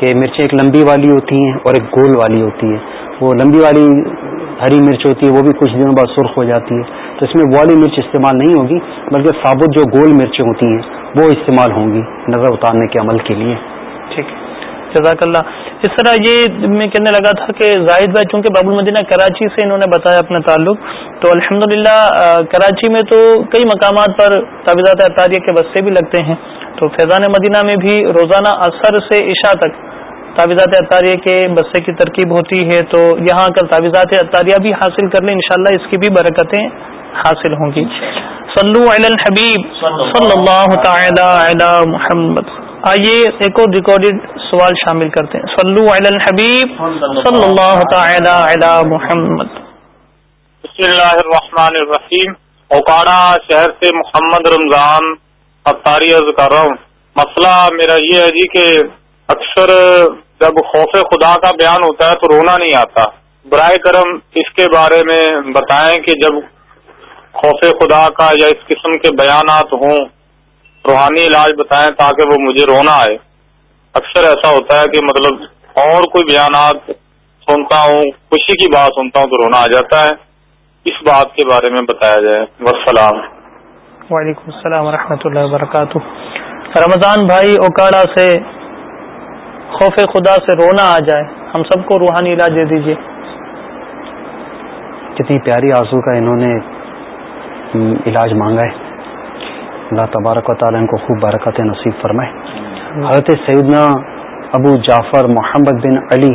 Speaker 6: کہ مرچیں ایک لمبی والی ہوتی ہیں اور ایک گول والی ہوتی ہے وہ لمبی والی ہری مرچ ہوتی ہے وہ بھی کچھ دنوں بعد سرخ ہو جاتی ہے۔ تو اس میں والی مرچ استعمال نہیں ہوگی بلکہ ثابت جو گول مرچیں ہوتی ہیں وہ استعمال ہوں گی نظر اتارنے کے عمل کے لیے۔
Speaker 2: ٹھیک۔ ہے جزاک اللہ۔ اس طرح یہ میں کہنے لگا تھا کہ زاہد بھائی چونکہ باب المدینہ کراچی سے انہوں نے بتایا اپنا تعلق تو الحمد کراچی میں تو کئی مقامات پر تعویذات اطاریہ کے بستے بھی لگتے ہیں۔ تو فیضان مدینہ میں بھی روزانہ اثر سے عشاء تک تعویذات اطاریہ کے بسے کی ترکیب ہوتی ہے۔ تو یہاں کل تعویذات اطاریہ بھی حاصل کر لیں انشاءاللہ اس کی بھی برکتیں حاصل ہوں گی۔ صلو علی الحبیب صلی اللہ تعالی علی محمد۔ آئیے ایک اور ریکارڈیڈ سوال شامل کرتے ہیں۔ صلو علی الحبیب صلی اللہ تعالی علی محمد۔
Speaker 7: بسم اللہ الرحمن الرحیم۔ اوکاڑا شہر سے محمد رمضان افطاری عرض کر رہا ہوں۔ مسئلہ میرا یہ ہے جی کہ اکثر جب خوف خدا کا بیان ہوتا ہے تو رونا نہیں آتا۔ برائے کرم اس کے بارے میں بتائیں کہ جب خوف خدا کا یا اس قسم کے بیانات ہوں روحانی علاج بتائیں تاکہ وہ مجھے رونا آئے۔ اکثر ایسا ہوتا ہے کہ مطلب اور کوئی بیانات سنتا ہوں خوشی کی بات سنتا ہوں تو رونا آ جاتا ہے۔ اس بات کے بارے میں بتایا جائے۔ وسلام
Speaker 2: وعلیکم السلام ورحمۃ اللہ وبرکاتہ۔ رمضان بھائی اوکاڑا سے خوف خدا سے رونا آ جائے۔ ہم سب کو روحانی علاج دے دیجیے
Speaker 6: کتنی پیاری آنسو کا انہوں نے علاج مانگا ہے۔ اللہ تبارک و تعالیٰ ان کو خوب برکت نصیب فرمائے۔ حضرت سیدنا ابو جعفر محمد بن علی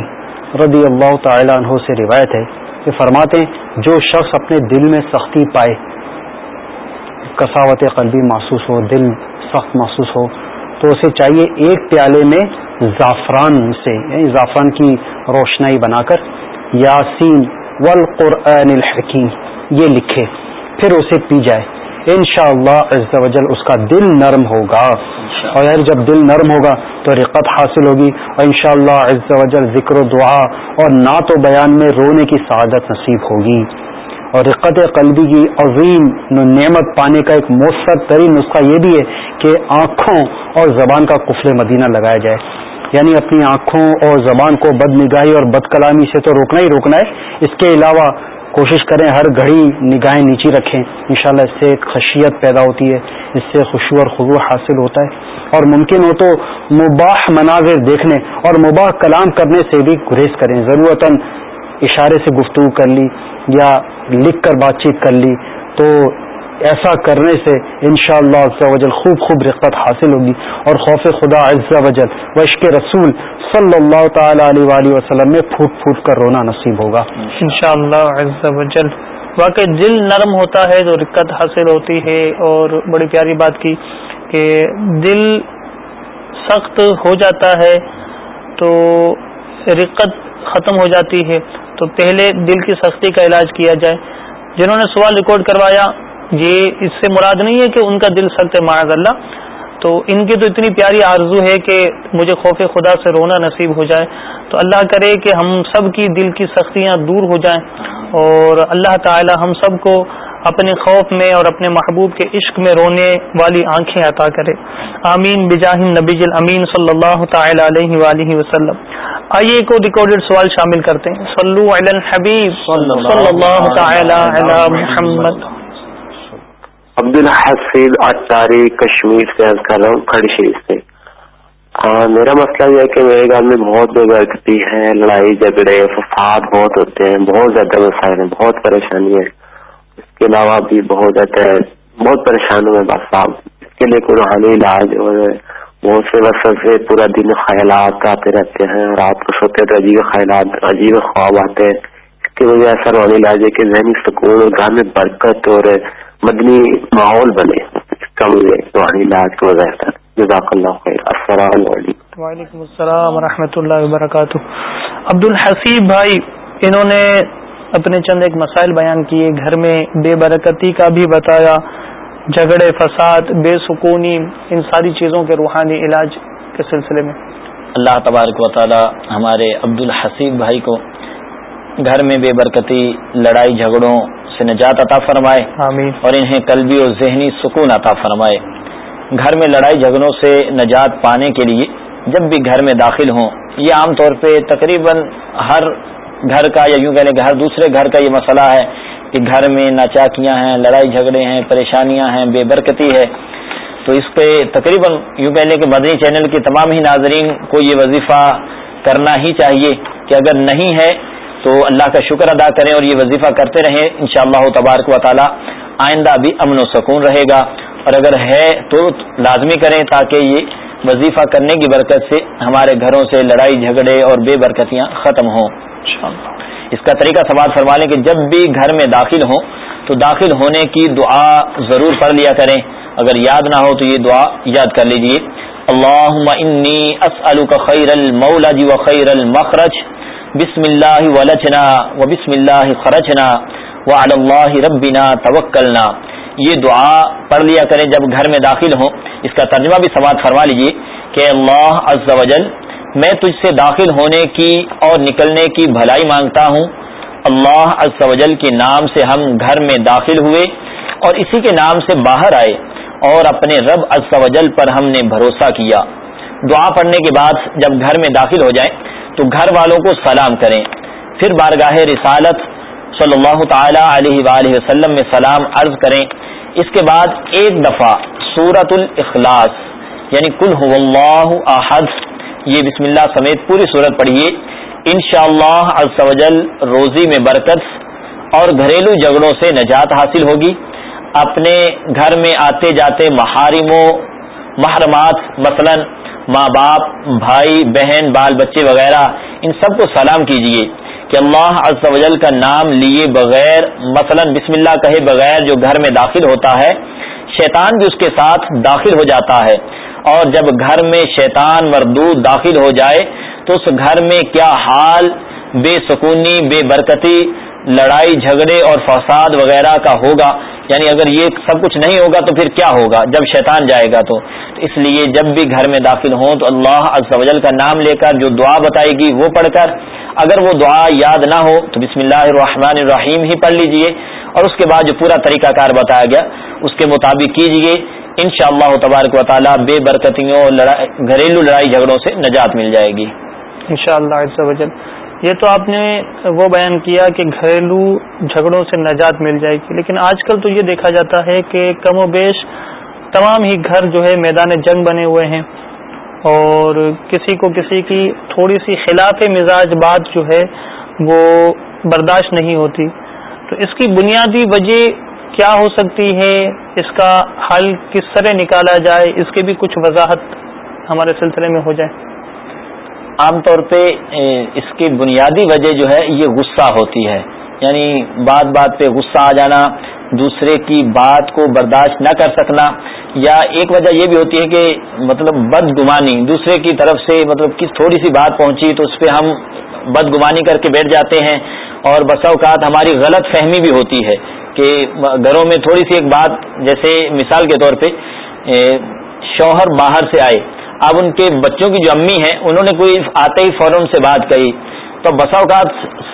Speaker 6: رضی اللہ تعالیٰ عنہ سے روایت ہے کہ فرماتے ہیں، جو شخص اپنے دل میں سختی پائے، کساوت قلبی محسوس ہو، دل سخت محسوس ہو، تو اسے چاہیے ایک پیالے میں زعفران سے یعنی زعفران کی روشنائی بنا کر، یاسین والقرآن الحکیم، یہ لکھے، پھر اسے پی جائے۔ ان شاء اللہ اس کا دل نرم ہوگا. اور یار جب دل نرم ہوگا تو رقت حاصل ہوگی اور ان شاء اللہ ذکر و دعا اور نعت و بیان میں رونے کی سعادت نصیب ہوگی. اور رقت قلبی کی عظیم نعمت پانے کا ایک مؤثر ترین نسخہ یہ بھی ہے کہ آنکھوں اور زبان کا قفل مدینہ لگایا جائے. یعنی اپنی آنکھوں اور زبان کو بد نگاہی اور بد کلامی سے تو روکنا ہی روکنا ہے. اس کے علاوہ کوشش کریں، ہر گھڑی نگاہیں نیچی رکھیں۔ انشاءاللہ اس سے ایک خشیت پیدا ہوتی ہے، اس سے خوشو اور خضو حاصل ہوتا ہے۔ اور ممکن ہو تو مباح مناظر دیکھنے اور مباح کلام کرنے سے بھی گریز کریں۔ ضرورت اشارے سے گفتگو کر لی یا لکھ کر بات چیت کر لی تو ایسا کرنے سے انشاءاللہ شاء اللہ خوب خوب رقت حاصل ہوگی اور خوف خدا عزا وجل و عشق رسول صلی اللہ تعالی علیہ وآلہ وسلم میں پھوٹ پھوٹ کر رونا نصیب ہوگا۔
Speaker 2: انشاءاللہ شاء اللہ واقعی دل نرم ہوتا ہے تو رقت حاصل ہوتی ہے اور بڑی پیاری بات کی کہ دل سخت ہو جاتا ہے تو رقت ختم ہو جاتی ہے۔ تو پہلے دل کی سختی کا علاج کیا جائے۔ جنہوں نے سوال ریکارڈ کروایا یہ اس سے مراد نہیں ہے کہ ان کا دل سخت ہے معاذ اللہ۔ تو ان کی تو اتنی پیاری آرزو ہے کہ مجھے خوف خدا سے رونا نصیب ہو جائے۔ تو اللہ کرے کہ ہم سب کی دل کی سختیاں دور ہو جائیں اور اللہ تعالی ہم سب کو اپنے خوف میں اور اپنے محبوب کے عشق میں رونے والی آنکھیں عطا کرے۔ آمین۔ بجاہ نبی امین صلی اللہ تعالی علیہ وآلہ وسلم۔ آئیے کو ریکارڈڈ سوال شامل کرتے ہیں۔ صلو علی الحبیب۔ صلی اللہ تعالی علی محمد۔
Speaker 12: عبد الحفیظ اچاری کشمیر سے کر رہا ہوں، کھڑی شریف سے۔ ہاں، میرا مسئلہ یہ ہے کہ میرے گھر میں بہت بے برکتی ہے لڑائی جھگڑے، فساد بہت ہوتے ہیں، بہت زیادہ مسائل ہیں، بہت پریشانی ہے کے علاوہ بھی بہت زیادہ بہت پریشان ہوئے بس صاحب۔ اس کے لیے کوئی روحانی علاج اور بہت سے وقت سے پورا دن خیالات آتے رہتے ہیں، رات کو سوتے تو عجیب خیالات، عجیب خواب آتے ہیں۔ اس کی وجہ ایسا روحانی علاج ہے کہ ذہنی سکون اور گھر میں برکت اور مدنی ماحول بنے مجھے روحانی علاج کو وجہ جزاک اللہ خیر۔ السلام علیکم۔
Speaker 2: وعلیکم السلام و اللہ وبرکاتہ۔ عبد الحسیب بھائی انہوں نے اپنے چند ایک مسائل بیان کیے۔ گھر میں بے برکتی کا بھی بتایا۔ جھگڑے فساد بے سکونی ان ساری چیزوں کے روحانی علاج کے سلسلے میں۔
Speaker 3: اللہ تبارک و تعالی ہمارے عبد الحسیب بھائی کو گھر میں بے برکتی لڑائی جھگڑوں سے نجات عطا فرمائے
Speaker 2: آمین۔
Speaker 3: اور انہیں قلبی اور ذہنی سکون عطا فرمائے۔ گھر میں لڑائی جھگڑوں سے نجات پانے کے لیے جب بھی گھر میں داخل ہوں یہ عام طور پہ تقریباً ہر گھر کا یا یوں کہنے کہ ہر دوسرے گھر کا یہ مسئلہ ہے کہ گھر میں ناچاکیاں ہیں لڑائی جھگڑے ہیں پریشانیاں ہیں بے برکتی ہے۔ تو اس پہ تقریباً یوں کہہ لیں کہ مدنی چینل کے تمام ہی ناظرین کو یہ وظیفہ کرنا ہی چاہیے کہ اگر نہیں ہے تو اللہ کا شکر ادا کریں اور یہ وظیفہ کرتے رہیں۔ ان شاء اللہ تبارک و تعالی آئندہ بھی امن و سکون رہے گا۔ اور اگر ہے تو لازمی کریں تاکہ یہ وظیفہ کرنے کی برکت سے ہمارے گھروں سے لڑائی جھگڑے اور بے برکتیاں ختم ہوں۔ اس کا طریقہ سوال فرما لیں کہ جب بھی گھر میں داخل ہوں تو داخل ہونے کی دعا ضرور پڑھ لیا کریں۔ اگر یاد نہ ہو تو یہ دعا یاد کر لیجیے اللہ انی اسألک خیر المولج و خیر المخرج۔ بسم اللہ ولجنا و بسم اللہ خرجنا و اللہ ربنا توکلنا۔ یہ دعا پڑھ لیا کریں جب گھر میں داخل ہوں۔ اس کا ترجمہ بھی سوال فرما لیجیے کہ اللہ عز و جل میں تجھ سے داخل ہونے کی اور نکلنے کی بھلائی مانگتا ہوں۔ اللہ عز و جل کے نام سے ہم گھر میں داخل ہوئے اور اسی کے نام سے باہر آئے اور اپنے رب عز و جل پر ہم نے بھروسہ کیا۔ دعا پڑھنے کے بعد جب گھر میں داخل ہو جائیں تو گھر والوں کو سلام کریں۔ پھر بارگاہ رسالت صلی اللہ تعالی علیہ وآلہ وسلم میں سلام عرض کریں۔ اس کے بعد ایک دفعہ سورت الاخلاص یعنی کل اللہ احد، یہ بسم اللہ سمیت پوری صورت پڑھیے۔ ان شاء اللہ روزی میں برکت اور گھریلو جھگڑوں سے نجات حاصل ہوگی۔ اپنے گھر میں آتے جاتے محارموں، محرمات، مثلا ماں باپ بھائی، بہن بال بچے وغیرہ، ان سب کو سلام کیجیے کہ اللہ عز و جل کا نام لیے بغیر، مثلا بسم اللہ کہے بغیر جو گھر میں داخل ہوتا ہے، شیطان بھی اس کے ساتھ داخل ہو جاتا ہے۔ اور جب گھر میں شیطان مردود داخل ہو جائے تو اس گھر میں کیا حال؟ بے سکونی، بے برکتی لڑائی، جھگڑے اور فساد وغیرہ کا ہوگا۔ یعنی اگر یہ سب کچھ نہیں ہوگا تو پھر کیا ہوگا؟ جب شیطان جائے گا تو۔ اس لیے جب بھی گھر میں داخل ہوں تو اللہ عز و جل کا نام لے کر جو دعا بتائے گی وہ پڑھ کر، اگر وہ دعا یاد نہ ہو تو بسم اللہ الرحمن الرحیم ہی پڑھ لیجیے۔ اور اس کے بعد جو پورا طریقہ کار بتایا گیا، اس کے مطابق کیجیے۔ ان شاء اللہ تبارک و تعالیٰ بے برکتیوں گھریلو لڑائی جھگڑوں سے نجات مل جائے گی۔
Speaker 2: ان شاء اللہ یہ تو آپ نے وہ بیان کیا کہ گھریلو جھگڑوں سے نجات مل جائے گی۔ لیکن آج کل تو یہ دیکھا جاتا ہے کہ کم و بیش تمام ہی گھر جو ہے میدان جنگ بنے ہوئے ہیں۔ اور کسی کو کسی کی تھوڑی سی خلاف مزاج بات جو ہے وہ برداشت نہیں ہوتی۔ تو اس کی بنیادی وجہ کیا ہو سکتی ہے؟ اس کا حل کس طرح نکالا جائے؟ اس کی بھی کچھ وضاحت ہمارے سلسلے میں ہو جائے۔
Speaker 3: عام طور پہ اس کی بنیادی وجہ جو ہے، یہ غصہ ہوتی ہے۔ یعنی بات بات پہ غصہ آ جانا، دوسرے کی بات کو برداشت نہ کر سکنا، یا ایک وجہ یہ بھی ہوتی ہے کہ مطلب بد گمانی دوسرے کی طرف سے مطلب کس تھوڑی سی بات پہنچی تو اس پہ ہم بد گمانی کر کے بیٹھ جاتے ہیں۔ اور بسا اوقات ہماری غلط فہمی بھی ہوتی ہے کہ گھروں میں تھوڑی سی ایک بات، جیسے مثال کے طور پہ شوہر باہر سے آئے۔ اب ان کے بچوں کی جو امی ہیں، انہوں نے کوئی آتے ہی فوراً سے بات کہی۔ تو بسا اوقات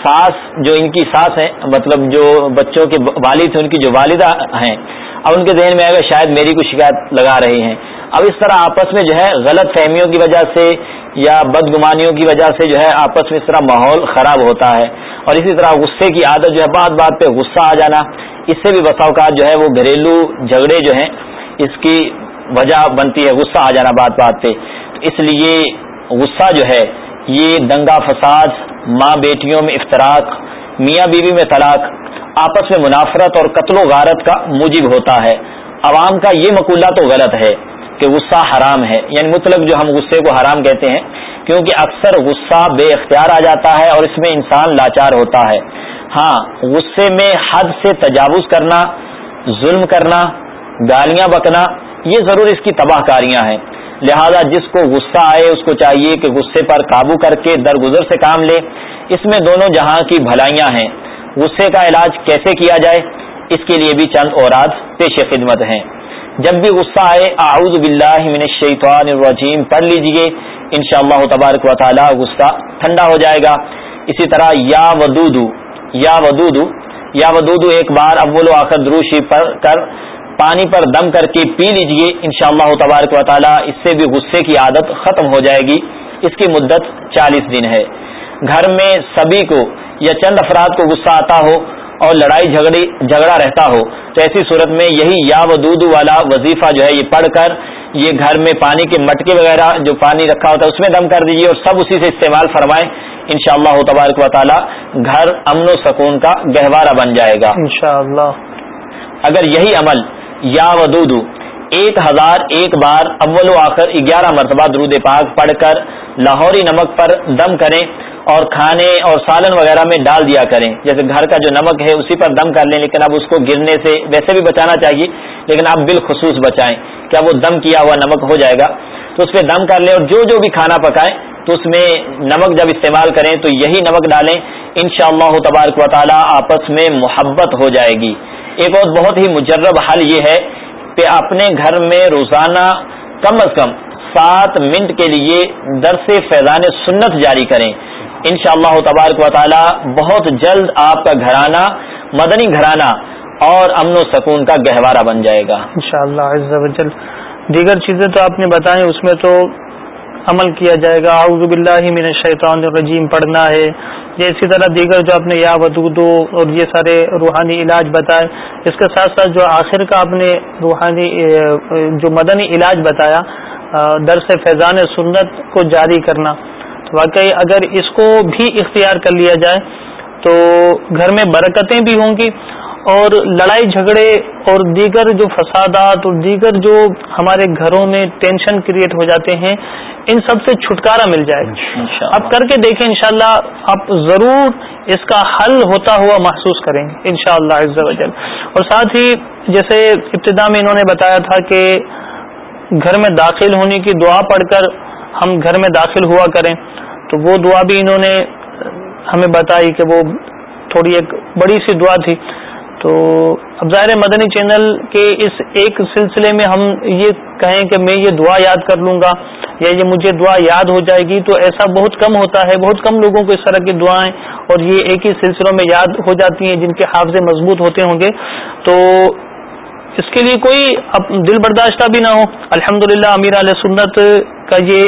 Speaker 3: ساس جو ان کی ساس ہیں مطلب جو بچوں کے والد ہیں، ان کی جو والدہ ہیں، اب ان کے ذہن میں آئے گا شاید میری کوئی شکایت لگا رہی ہیں۔ اب اس طرح آپس میں جو ہے غلط فہمیوں کی وجہ سے یا بدگمانیوں کی وجہ سے جو ہے آپس میں اس طرح ماحول خراب ہوتا ہے۔ اور اسی طرح غصے کی عادت جو ہے بات بات پہ غصہ آ جانا، اس سے بھی بسا اوقات جو ہے وہ گھریلو جھگڑے جو ہیں، اس کی وجہ بنتی ہے، غصہ آ جانا بات بات پہ۔ اس لیے غصہ جو ہے، یہ دنگا فساد، ماں بیٹیوں میں افطراک میاں بیوی میں طلاق، آپس میں منافرت اور قتل و غارت کا موجب ہوتا ہے۔ عوام کا یہ مقولہ تو غلط ہے کہ غصہ حرام ہے۔ یعنی مطلق جو ہم غصے کو حرام کہتے ہیں، کیونکہ اکثر غصہ بے اختیار آ جاتا ہے اور اس میں انسان لاچار ہوتا ہے۔ ہاں غصے میں حد سے تجاوز کرنا، ظلم کرنا، گالیاں بکنا یہ ضرور اس کی تباہ کاریاں ہیں۔ لہذا جس کو غصہ آئے، اس کو چاہیے کہ غصے پر قابو کر کے درگزر سے کام لے۔ اس میں دونوں جہاں کی بھلائیاں ہیں۔ غصے کا علاج کیسے کیا جائے؟ اس کے لیے بھی چند اوراد پیش خدمت ہیں۔ جب بھی غصہ آئے، اعوذ باللہ من الشیطان الرجیم، پڑھ لیجیے۔ انشاءاللہ تبارک و تعالی غصہ ٹھنڈا ہو جائے گا۔ اسی طرح یا ودودو یا ودودو یا ودودو ایک بار اول و آخر دروشی پڑھ کر پانی پر دم کر کے پی لیجیے۔ انشاءاللہ تبارک و تعالی اس سے بھی غصے کی عادت ختم ہو جائے گی۔ اس کی مدت چالیس دن ہے۔ گھر میں سبھی کو یا چند افراد کو غصہ آتا ہو اور لڑائی جھگڑی جھگڑا رہتا ہو تو ایسی صورت میں یہی یا ودود والا وظیفہ جو ہے یہ پڑھ کر یہ گھر میں پانی کے مٹکے وغیرہ جو پانی رکھا ہوتا ہے اس میں دم کر دیجیے اور سب اسی سے استعمال فرمائیں۔ ان شاء اللہ تبارک و تعالی گھر امن و سکون کا گہوارہ بن جائے گا۔
Speaker 2: انشاءاللہ۔
Speaker 3: اگر یہی عمل یا ودود ایک ہزار ایک بار اول و آخر گیارہ مرتبہ درود پاک پڑھ کر لاہوری نمک پر دم کریں اور کھانے اور سالن وغیرہ میں ڈال دیا کریں۔ جیسے گھر کا جو نمک ہے اسی پر دم کر لیں، لیکن اب اس کو گرنے سے ویسے بھی بچانا چاہیے، لیکن آپ بالخصوص بچائیں۔ کیا وہ دم کیا ہوا نمک ہو جائے گا؟ تو اس پہ دم کر لیں اور جو جو بھی کھانا پکائیں، تو اس میں نمک جب استعمال کریں، تو یہی نمک ڈالیں۔ ان شاء اللہ تبارک و تعالیٰ آپس میں محبت ہو جائے گی۔ ایک اور بہت ہی مجرب حل یہ ہے کہ اپنے گھر میں روزانہ کم از کم سات منٹ کے لیے درس فیضان سنت جاری کریں۔ ان شاء اللہ تبارک و تعالی بہت جلد آپ کا گھرانہ، مدنی گھرانہ اور امن و سکون کا گہوارہ بن جائے گا۔
Speaker 2: ان شاء اللہ دیگر چیزیں تو آپ نے بتائیں، اس میں تو عمل کیا جائے گا۔ اعوذ باللہ من الشیطان الرجیم، پڑھنا ہے۔ یہ اسی طرح دیگر جو آپ نے یا ودودو اور یہ سارے روحانی علاج بتائے، اس کے ساتھ ساتھ جو آخر کا آپ نے روحانی جو مدنی علاج بتایا درس فیضان سنت کو جاری کرنا۔ واقعی اگر اس کو بھی اختیار کر لیا جائے، تو گھر میں برکتیں بھی ہوں گی۔ اور لڑائی جھگڑے اور دیگر جو فسادات اور دیگر جو ہمارے گھروں میں ٹینشن کریٹ ہو جاتے ہیں ان سب سے چھٹکارا مل جائے گا۔ اب کر کے دیکھیں انشاءاللہ شاء آپ ضرور اس کا حل ہوتا ہوا محسوس کریں گے ان شاء اللہ اور ساتھ ہی جیسے ابتدا میں انہوں نے بتایا تھا کہ گھر میں داخل ہونے کی دعا پڑھ کر ہم گھر میں داخل ہوا کریں تو وہ دعا بھی انہوں نے ہمیں بتائی کہ وہ تھوڑی ایک بڑی سی دعا تھی۔ تو اب ظاہر مدنی چینل کے اس ایک سلسلے میں ہم یہ کہیں کہ میں یہ دعا یاد کر لوں گا یا یہ مجھے دعا یاد ہو جائے گی تو ایسا بہت کم ہوتا ہے، بہت کم لوگوں کو اس طرح کی دعائیں اور یہ ایک ہی سلسلوں میں یاد ہو جاتی ہیں جن کے حافظے مضبوط ہوتے ہوں گے۔ تو اس کے لیے کوئی دل برداشتہ بھی نہ ہو۔ الحمدللہ امیر علیہ سنت کا یہ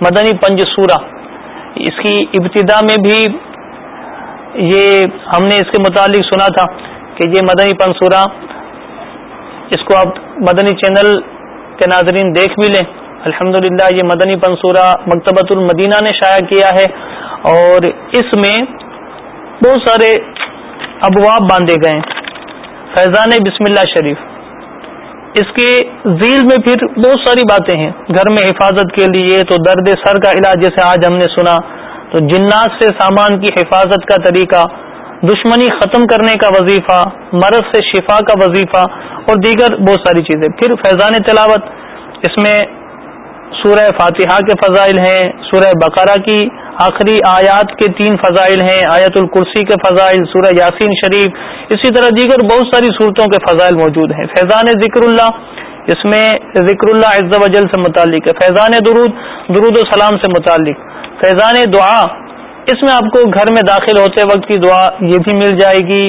Speaker 2: مدنی پنج سورہ، اس کی ابتدا میں بھی یہ ہم نے اس کے متعلق سنا تھا۔ کہ یہ مدنی پنسورا اس کو آپ مدنی چینل کے ناظرین دیکھ بھی لیں۔ الحمد یہ مدنی پنسورا مکتبۃ المدینہ نے شائع کیا ہے اور اس میں بہت سارے ابواب باندھے گئے فیضان بسم اللہ شریف۔ اس کے ذیل میں پھر بہت ساری باتیں ہیں۔ گھر میں حفاظت کے لیے تو درد سر کا علاج جیسے آج ہم نے سنا۔ تو جنات سے سامان کی حفاظت کا طریقہ دشمنی ختم کرنے کا وظیفہ، مرض سے شفا کا وظیفہ اور دیگر بہت ساری چیزیں۔ پھر فیضان تلاوت، اس میں سورہ فاتحہ کے فضائل ہیں، سورہ بقرہ کی آخری آیات کے تین فضائل ہیں، آیت الکرسی کے فضائل، سورہ یاسین شریف، اسی طرح دیگر بہت ساری صورتوں کے فضائل موجود ہیں۔ فیضان ذکر اللہ، اس میں ذکر اللہ عز و جل سے متعلق ہے۔ فیضان درود درود و سلام سے متعلق۔ فیضان دعا اس میں آپ کو گھر میں داخل ہوتے وقت کی دعا یہ بھی مل جائے گی،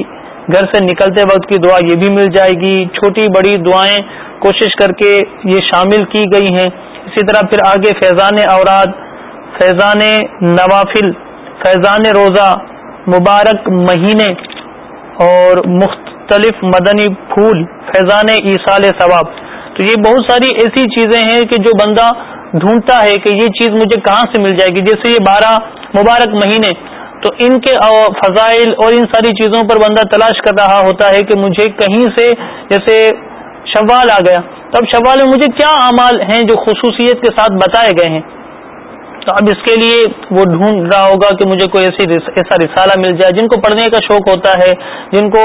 Speaker 2: گھر سے نکلتے وقت کی دعا یہ بھی مل جائے گی۔ چھوٹی بڑی دعائیں کوشش کر کے یہ شامل کی گئی ہیں۔ اسی طرح پھر آگے فیضان اوراد، فیضان نوافل، فیضان روزہ، مبارک مہینے اور مختلف مدنی پھول، فیضان ایسال ثواب تو یہ بہت ساری ایسی چیزیں ہیں کہ جو بندہ ڈھونڈتا ہے کہ یہ چیز مجھے کہاں سے مل جائے گی؟ جیسے یہ بارہ مبارک مہینے، تو ان کے فضائل اور ان ساری چیزوں پر بندہ تلاش کر رہا ہوتا ہے کہ مجھے کہیں سے، جیسے شوال آ گیا۔ تو اب شوال میں مجھے کیا اعمال ہیں جو خصوصیت کے ساتھ بتائے گئے ہیں؟ تو اب اس کے لیے وہ ڈھونڈ رہا ہوگا کہ مجھے کوئی ایسی ایسا رسالہ مل جائے جن کو پڑھنے کا شوق ہوتا ہے، جن کو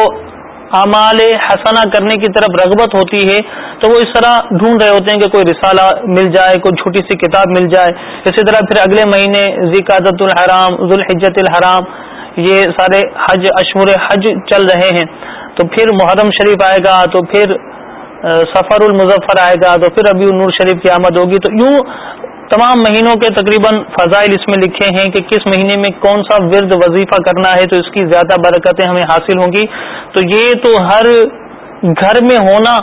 Speaker 2: اعمال حسنا کرنے کی طرف رغبت ہوتی ہے، تو وہ اس طرح ڈھونڈ رہے ہوتے ہیں کہ کوئی رسالہ مل جائے، کوئی چھوٹی سی کتاب مل جائے۔ اسی طرح پھر اگلے مہینے ذکاط الحرام ذوالحجت الحرام، یہ سارے حج اشمر حج چل رہے ہیں۔ تو پھر محرم شریف آئے گا، تو پھر سفر المظفر آئے گا، تو پھر ابھی نور شریف کی آمد ہوگی۔ تو یوں تمام مہینوں کے تقریباً فضائل اس میں لکھے ہیں کہ کس مہینے میں کون سا ورد وظیفہ کرنا ہے تو اس کی زیادہ برکتیں ہمیں حاصل ہوں گی۔ تو یہ تو ہر گھر میں ہونا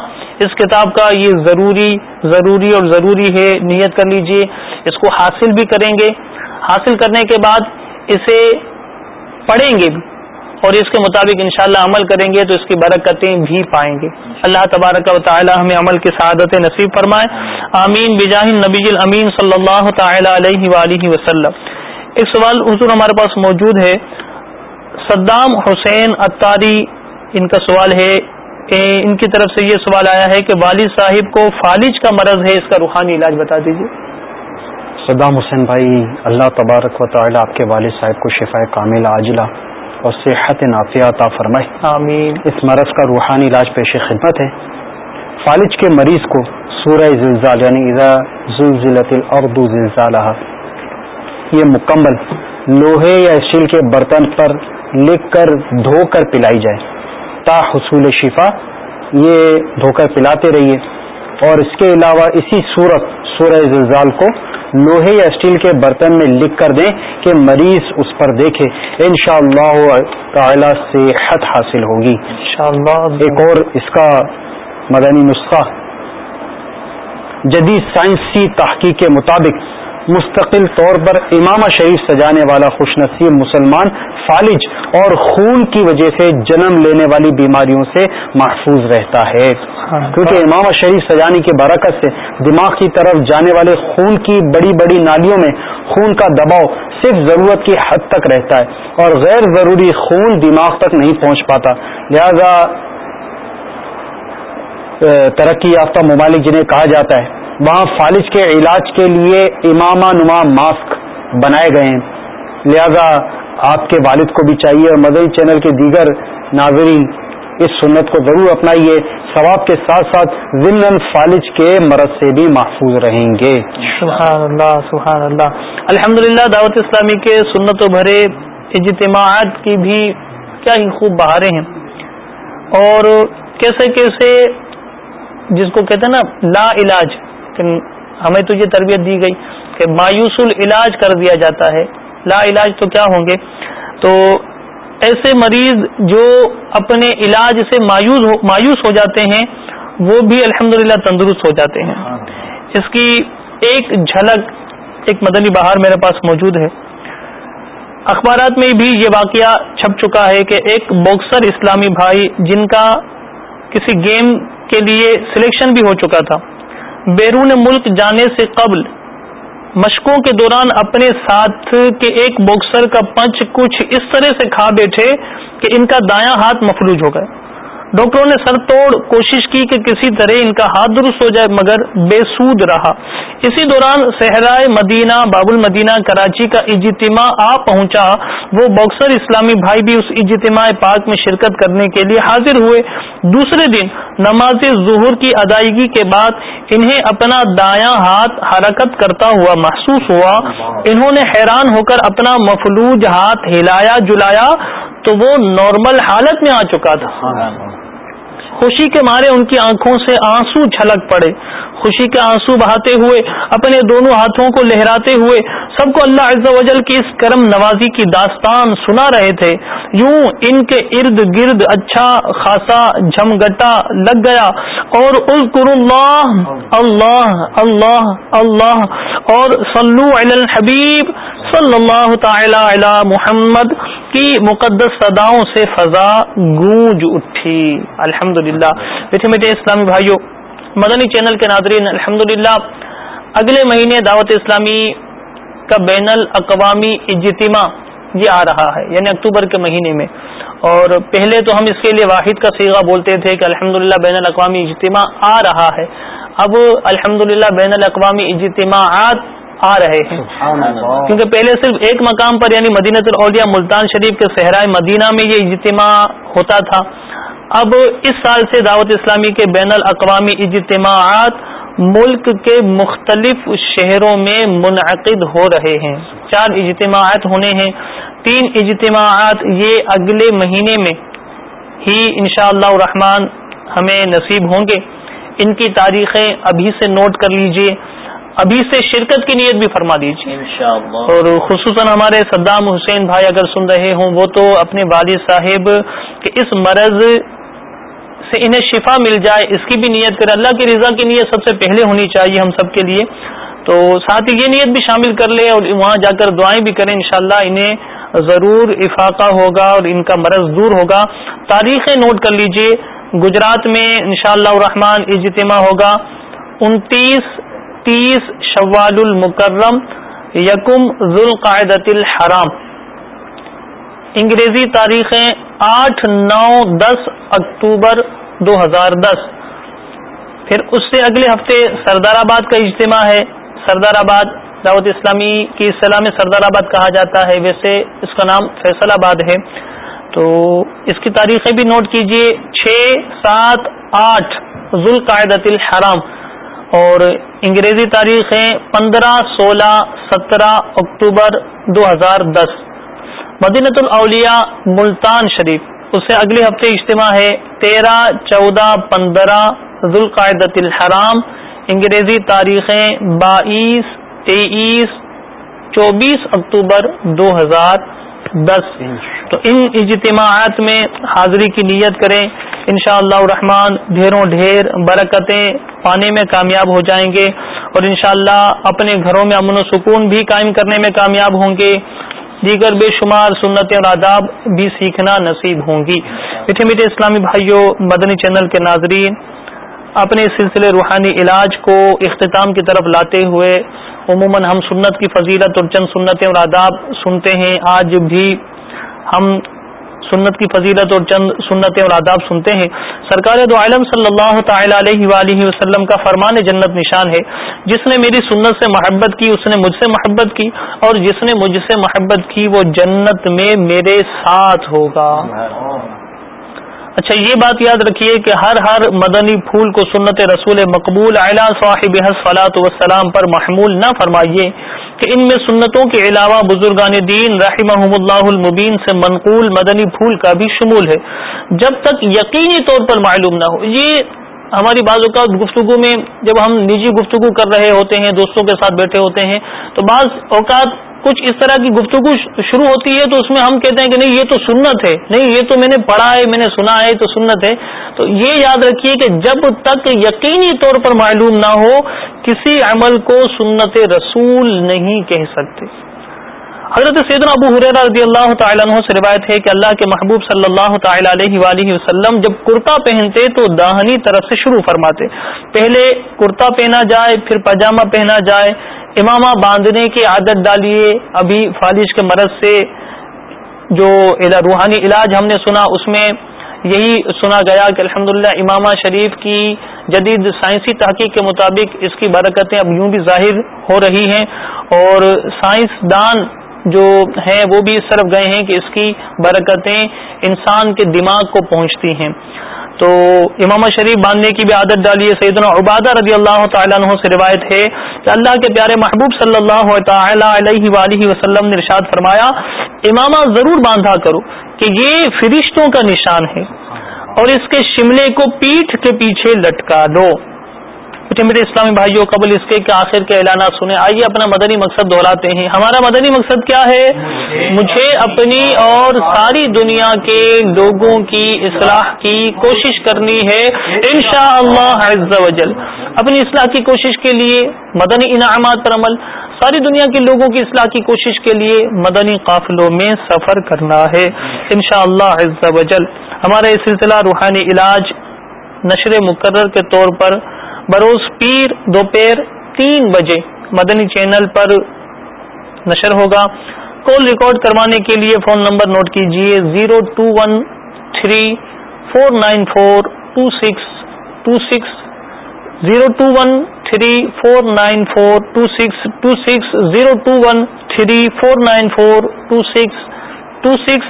Speaker 2: اس کتاب کا یہ ضروری ضروری اور ضروری ہے۔ نیت کر لیجیے، اس کو حاصل بھی کریں گے۔ حاصل کرنے کے بعد اسے پڑھیں گے بھی اور اس کے مطابق انشاءاللہ عمل کریں گے تو اس کی برکتیں بھی پائیں گے۔ اللہ تبارک و تعالی ہمیں عمل کی سعادت نصیب فرمائے۔ آمین۔ بجاہ نبی الامین صلی اللہ تعالی علیہ وآلہ وسلم۔ ایک سوال حضور ہمارے پاس موجود ہے۔ صدام حسین اتاری ان کا سوال ہے ان کی طرف سے یہ سوال آیا ہے کہ والد صاحب کو فالج کا مرض ہے، اس کا روحانی علاج بتا دیجیے
Speaker 6: صدام حسین بھائی، اللہ تبارک و تعالی آپ کے والد صاحب کو شفا کامل، عاجلہ۔ اور صحت نافیہ عطا فرمائے۔ آمین۔ اس مرض کا روحانی علاج پیش خدمت ہے۔ فالج کے مریض کو سورہ زلزال یعنی اذا زلزلت الارض زلزالہ یہ مکمل لوہے یا اسٹیل کے برتن پر لکھ کر دھو کر پلائی جائے۔ تا حصول شفا یہ دھو کر پلاتے رہیے۔ اور اس کے علاوہ اسی صورت سورہ زلزال کو لوہے یا اسٹیل کے برتن میں لکھ کر دیں کہ مریض اس پر دیکھے۔ ان شاء اللہ تعالی سے حت حاصل ہوگی۔ ایک اور اس کا مدنی نسخہ۔ جدید سائنسی تحقیق کے مطابق مستقل طور پر امامہ شریف سجانے والا خوش نصیب مسلمان فالج اور خون کی وجہ سے جنم لینے والی بیماریوں سے محفوظ رہتا ہے۔ کیونکہ امام شریف سجانے کی برکت سے دماغ کی طرف جانے والے خون کی بڑی بڑی نالیوں میں خون کا دباؤ صرف ضرورت کی حد تک رہتا ہے اور غیر ضروری خون دماغ تک نہیں پہنچ پاتا۔ لہذا ترقی یافتہ ممالک جنہیں کہا جاتا ہے وہاں فالج کے علاج کے لیے امامہ نما ماسک بنائے گئے ہیں۔ لہذا آپ کے والد کو بھی چاہیے اور مدنی چینل کے دیگر ناظرین اس سنت کو ضرور اپنائیے۔ ثواب کے ساتھ ساتھ ضمن فالج کے مرض سے بھی محفوظ رہیں گے۔
Speaker 2: سبحان اللہ سبحان اللہ الحمد دعوت اسلامی کے سنت و بھرے اجتماعات کی بھی کیا ہی خوب بہاریں ہیں۔ اور کیسے کیسے جس کو کہتے ہیں نا، لا علاج ہمیں تو یہ تربیت دی گئی کہ مایوس العلاج کر دیا جاتا ہے۔ لا علاج تو کیا ہوں گے؟ تو ایسے مریض جو اپنے علاج سے مایوس ہو مایوس ہو جاتے ہیں، وہ بھی الحمد تندرست ہو جاتے ہیں۔ اس کی ایک جھلک، ایک مدنی بہار میرے پاس موجود ہے۔ اخبارات میں بھی یہ واقعہ چھپ چکا ہے کہ ایک باکسر اسلامی بھائی جن کا کسی گیم کے لیے سلیکشن بھی ہو چکا تھا۔ بیرون ملک جانے سے قبل مشقوں کے دوران اپنے ساتھ کے ایک باکسر کا پنچ کچھ اس طرح سے کھا بیٹھے کہ ان کا دایاں ہاتھ مفلوج ہو گئے۔ ڈاکٹروں نے سر توڑ کوشش کی کہ کسی طرح ان کا ہاتھ درست ہو جائے، مگر بے سود رہا۔ اسی دوران صحرائے مدینہ باب المدینہ کراچی کا اجتماع آ پہنچا۔ وہ باکسر اسلامی بھائی بھی اس اجتماع پاک میں شرکت کرنے کے لیے حاضر ہوئے۔ دوسرے دن نماز ظہر کی ادائیگی کے بعد انہیں اپنا دایاں ہاتھ حرکت کرتا ہوا محسوس ہوا۔ انہوں نے حیران ہو کر اپنا مفلوج ہاتھ ہلایا، جلایا تو وہ نارمل حالت میں آ چکا تھا۔ خوشی کے مارے ان کی آنکھوں سے آنسو چھلک پڑے۔ خوشی کے آنسو بہاتے ہوئے، اپنے دونوں ہاتھوں کو لہراتے ہوئے، سب کو اللہ عز و جل کی اس کرم نوازی کی داستان سنا رہے تھے۔ یوں ان کے ارد گرد اچھا خاصا، جھمگٹا لگ گیا۔ اور اذکر اللہ اللہ اللہ اللہ، اور صلو علی الحبیب صلی اللہ تعالی علی محمد کی مقدس صداؤں سے فضا گونج اٹھی۔ الحمد للہ میٹھے میٹھے اسلامی بھائیوں مدنی چینل کے ناظرین الحمد اگلے مہینے دعوت اسلامی کا بین الاقوامی اجتماع یہ آ رہا ہے یعنی اکتوبر کے مہینے میں۔ اور پہلے تو ہم اس کے لیے واحد کا سیگا بولتے تھے کہ الحمد بین الاقوامی اجتماع آ رہا ہے۔ اب الحمد بین الاقوامی اجتماعات آ رہے ہیں۔ کیونکہ پہلے صرف ایک مقام پر یعنی مدینہ الاولیاء ملتان شریف کے صحرائے مدینہ میں یہ اجتماع ہوتا تھا۔ اب اس سال سے دعوت اسلامی کے بین الاقوامی اجتماعات ملک کے مختلف شہروں میں منعقد ہو رہے ہیں۔ چار اجتماعات ہونے ہیں۔ تین اجتماعات یہ اگلے مہینے میں ہی انشاءاللہ اللہ الرحمن ہمیں نصیب ہوں گے۔ ان کی تاریخیں ابھی سے نوٹ کر لیجیے۔ ابھی سے شرکت کی نیت بھی فرما دیجیے اور خصوصاً ہمارے صدام حسین بھائی اگر سن رہے ہوں وہ تو اپنے والد صاحب کے اس مرض سے انہیں شفا مل جائے اس کی بھی نیت کرے۔ اللہ کی رضا کی نیت سب سے پہلے ہونی چاہیے ہم سب کے لیے۔ تو ساتھ ہی یہ نیت بھی شامل کر لیں اور وہاں جا کر دعائیں بھی کریں انشاءاللہ انہیں ضرور افاقہ ہوگا اور ان کا مرض دور ہوگا۔ تاریخیں نوٹ کر لیجیے گجرات میں انشاءاللہ اللہ الرحمن اجتماع ہوگا۔ انتیس تیس شوال المکرم یکم ذوالقاعدت الحرام۔ انگریزی تاریخیں آٹھ، نو، دس اکتوبر دو ہزار دس۔ پھر اس سے اگلے ہفتے سردار آباد کا اجتماع ہے۔ سردار آباد دعوت اسلامی کی اصطلاح میں سردار آباد کہا جاتا ہے۔ ویسے اس کا نام فیصل آباد ہے۔ تو اس کی تاریخیں بھی نوٹ کیجیے۔ چھ، سات، آٹھ ذوالقاعدت الحرام۔ اور انگریزی تاریخیں پندرہ، سولہ، سترہ اکتوبر دو ہزار دس۔ مدینت الاولیاء، ملتان شریف۔ اس سے اگلے ہفتے اجتماع ہے، تیرہ، چودہ، پندرہ ذوالقاعدت الحرام۔ انگریزی تاریخیں بائیس، تیئیس، چوبیس اکتوبر دو ہزار دس تو ان اجتماعات میں حاضری کی نیت کریں۔ انشاءاللہ اللہ الرحمن ڈھیروں ڈھیر برکتیں پانے میں کامیاب ہو جائیں گے۔ اور انشاءاللہ اپنے گھروں میں امن و سکون بھی قائم کرنے میں کامیاب ہوں گے۔ دیگر بے شمار سنتیں اور آداب بھی سیکھنا نصیب ہوں گی۔ میٹھے میٹھے اسلامی بھائیوں، مدنی چینل کے ناظرین، اپنے سلسلے روحانی علاج کو اختتام کی طرف لاتے ہوئے عموماً ہم سنت کی فضیلت اور چند سنتیں اور آداب سنتے ہیں، آج بھی ہم سنت کی فضیلت اور چند سنتیں اور آداب سنتے ہیں۔ سرکار دو عالم صلی اللہ تعالی علیہ وآلہ وسلم کا فرمان جنت نشان ہے۔ جس نے میری سنت سے محبت کی، اس نے مجھ سے محبت کی اور جس نے مجھ سے محبت کی، وہ جنت میں میرے ساتھ ہوگا۔ اچھا یہ بات یاد رکھیے کہ ہر ہر مدنی پھول کو سنت رسول مقبول اعلیٰ صاحب فلاط وسلام پر محمول نہ فرمائیے کہ ان میں سنتوں کے علاوہ بزرگان دین رحمہ اللہ المبین سے منقول مدنی پھول کا بھی شمول ہے۔ جب تک یقینی طور پر معلوم نہ ہو، یہ ہماری بعض اوقات گفتگو میں جب ہم نجی گفتگو کر رہے ہوتے ہیں، دوستوں کے ساتھ بیٹھے ہوتے ہیں، تو بعض اوقات کچھ اس طرح کی گفتگو شروع ہوتی ہے تو اس میں ہم کہتے ہیں کہ نہیں، یہ تو سنت ہے۔ نہیں، یہ تو میں نے پڑھا ہے، میں نے سنا ہے تو سنت ہے۔ تو یہ یاد رکھیے کہ جب تک یقینی طور پر معلوم نہ ہو، کسی عمل کو سنت رسول نہیں کہہ سکتے۔ حضرت سیدنا ابو حریر رضی اللہ تعالیٰ عنہ سے روایت ہے کہ اللہ کے محبوب صلی اللہ تعالی علیہ وآلہ وسلم جب کرتا پہنتے تو داہنی طرف سے شروع فرماتے۔ پہلے کرتا پہنا جائے، پھر پاجامہ پہنا جائے، امامہ باندھنے کی عادت ڈالیے۔ ابھی فالش کے مرض سے جو روحانی علاج ہم نے سنا، اس میں یہی سنا گیا کہ الحمدللہ امامہ شریف کی جدید سائنسی تحقیق کے مطابق اس کی برکتیں اب یوں بھی ظاہر ہو رہی ہیں۔ اور سائنسدان جو ہیں وہ بھی اس طرف گئے ہیں کہ اس کی برکتیں انسان کے دماغ کو پہنچتی ہیں۔ تو امام شریف باندھنے کی بھی عادت ڈالی ہے سیدنا عبادہ رضی اللہ تعالیٰ عنہ سے روایت ہے کہ اللہ کے پیارے محبوب صلی اللہ تعالی علیہ وآلہ وسلم نے ارشاد فرمایا، امامہ ضرور باندھا کرو کہ یہ فرشتوں کا نشان ہے اور اس کے شملے کو پیٹھ کے پیچھے لٹکا دو۔ میرے اسلامی بھائیوں، قبل اس کے آخر کے اعلانات سنیں، آئیے اپنا مدنی مقصد دہراتے ہیں۔ ہمارا مدنی مقصد کیا ہے؟ مجھے اپنی اور ساری دنیا کے لوگوں کی اصلاح کی کوشش کرنی ہے انشاء اللہ اپنی اصلاح کی کوشش کے لیے مدنی انعامات پر عمل، ساری دنیا کے لوگوں کی اصلاح کی کوشش کے لیے مدنی قافلوں میں سفر کرنا ہے انشاء اللہ ہمارا یہ سلسلہ روحانی علاج نشر مقرر کے طور پر بروز پیر دوپہر تین بجے مدنی چینل پر نشر ہوگا۔ کال ریکارڈ کروانے کے لیے فون نمبر نوٹ کیجیے zero two one three four nine four two six two six zero two one three four nine four two six two six zero two one three four nine four two six two six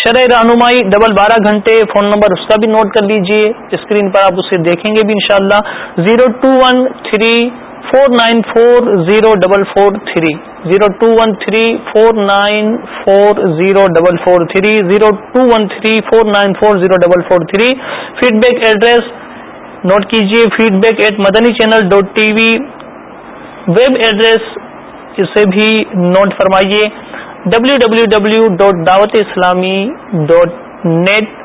Speaker 2: شرح رہنمائی، double بارہ گھنٹے، phone number اس کا بھی note کر لیجیے، screen پر آپ اسے دیکھیں گے بھی انشاءاللہ، zero two one three four nine four zero double four three, zero two one three four nine four zero double four three, zero two one three four nine four zero double four three feedback address note کیجیے feedback at Madani channel dot T V web address اسے بھی note فرمائیے۔ W W W dot Dawat Islami dot net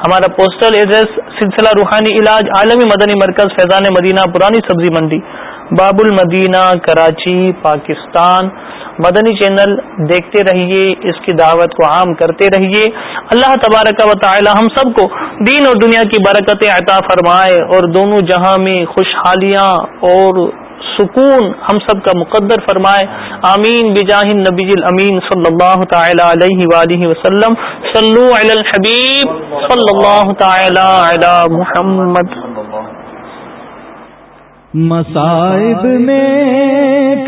Speaker 2: ہمارا postal address سلسلہ روحانی علاج، عالمی مدنی مرکز، فیضان مدینہ، پرانی سبزی منڈی باب المدینہ کراچی، پاکستان. مدنی چینل دیکھتے رہیے، اس کی دعوت کو عام کرتے رہیے. اللہ تبارک و تعالی ہم سب کو دین اور دنیا کی برکتیں عطا فرمائے اور دونوں جہاں میں خوشحالیاں اور سکون ہم سب کا مقدر فرمائے۔ آمین۔ بجاہ نبی الامین صلی اللہ تعالی علیہ وآلہ وسلم۔ صلو علی الحبیب صلی اللہ تعالی علی محمد۔
Speaker 1: مصائب میں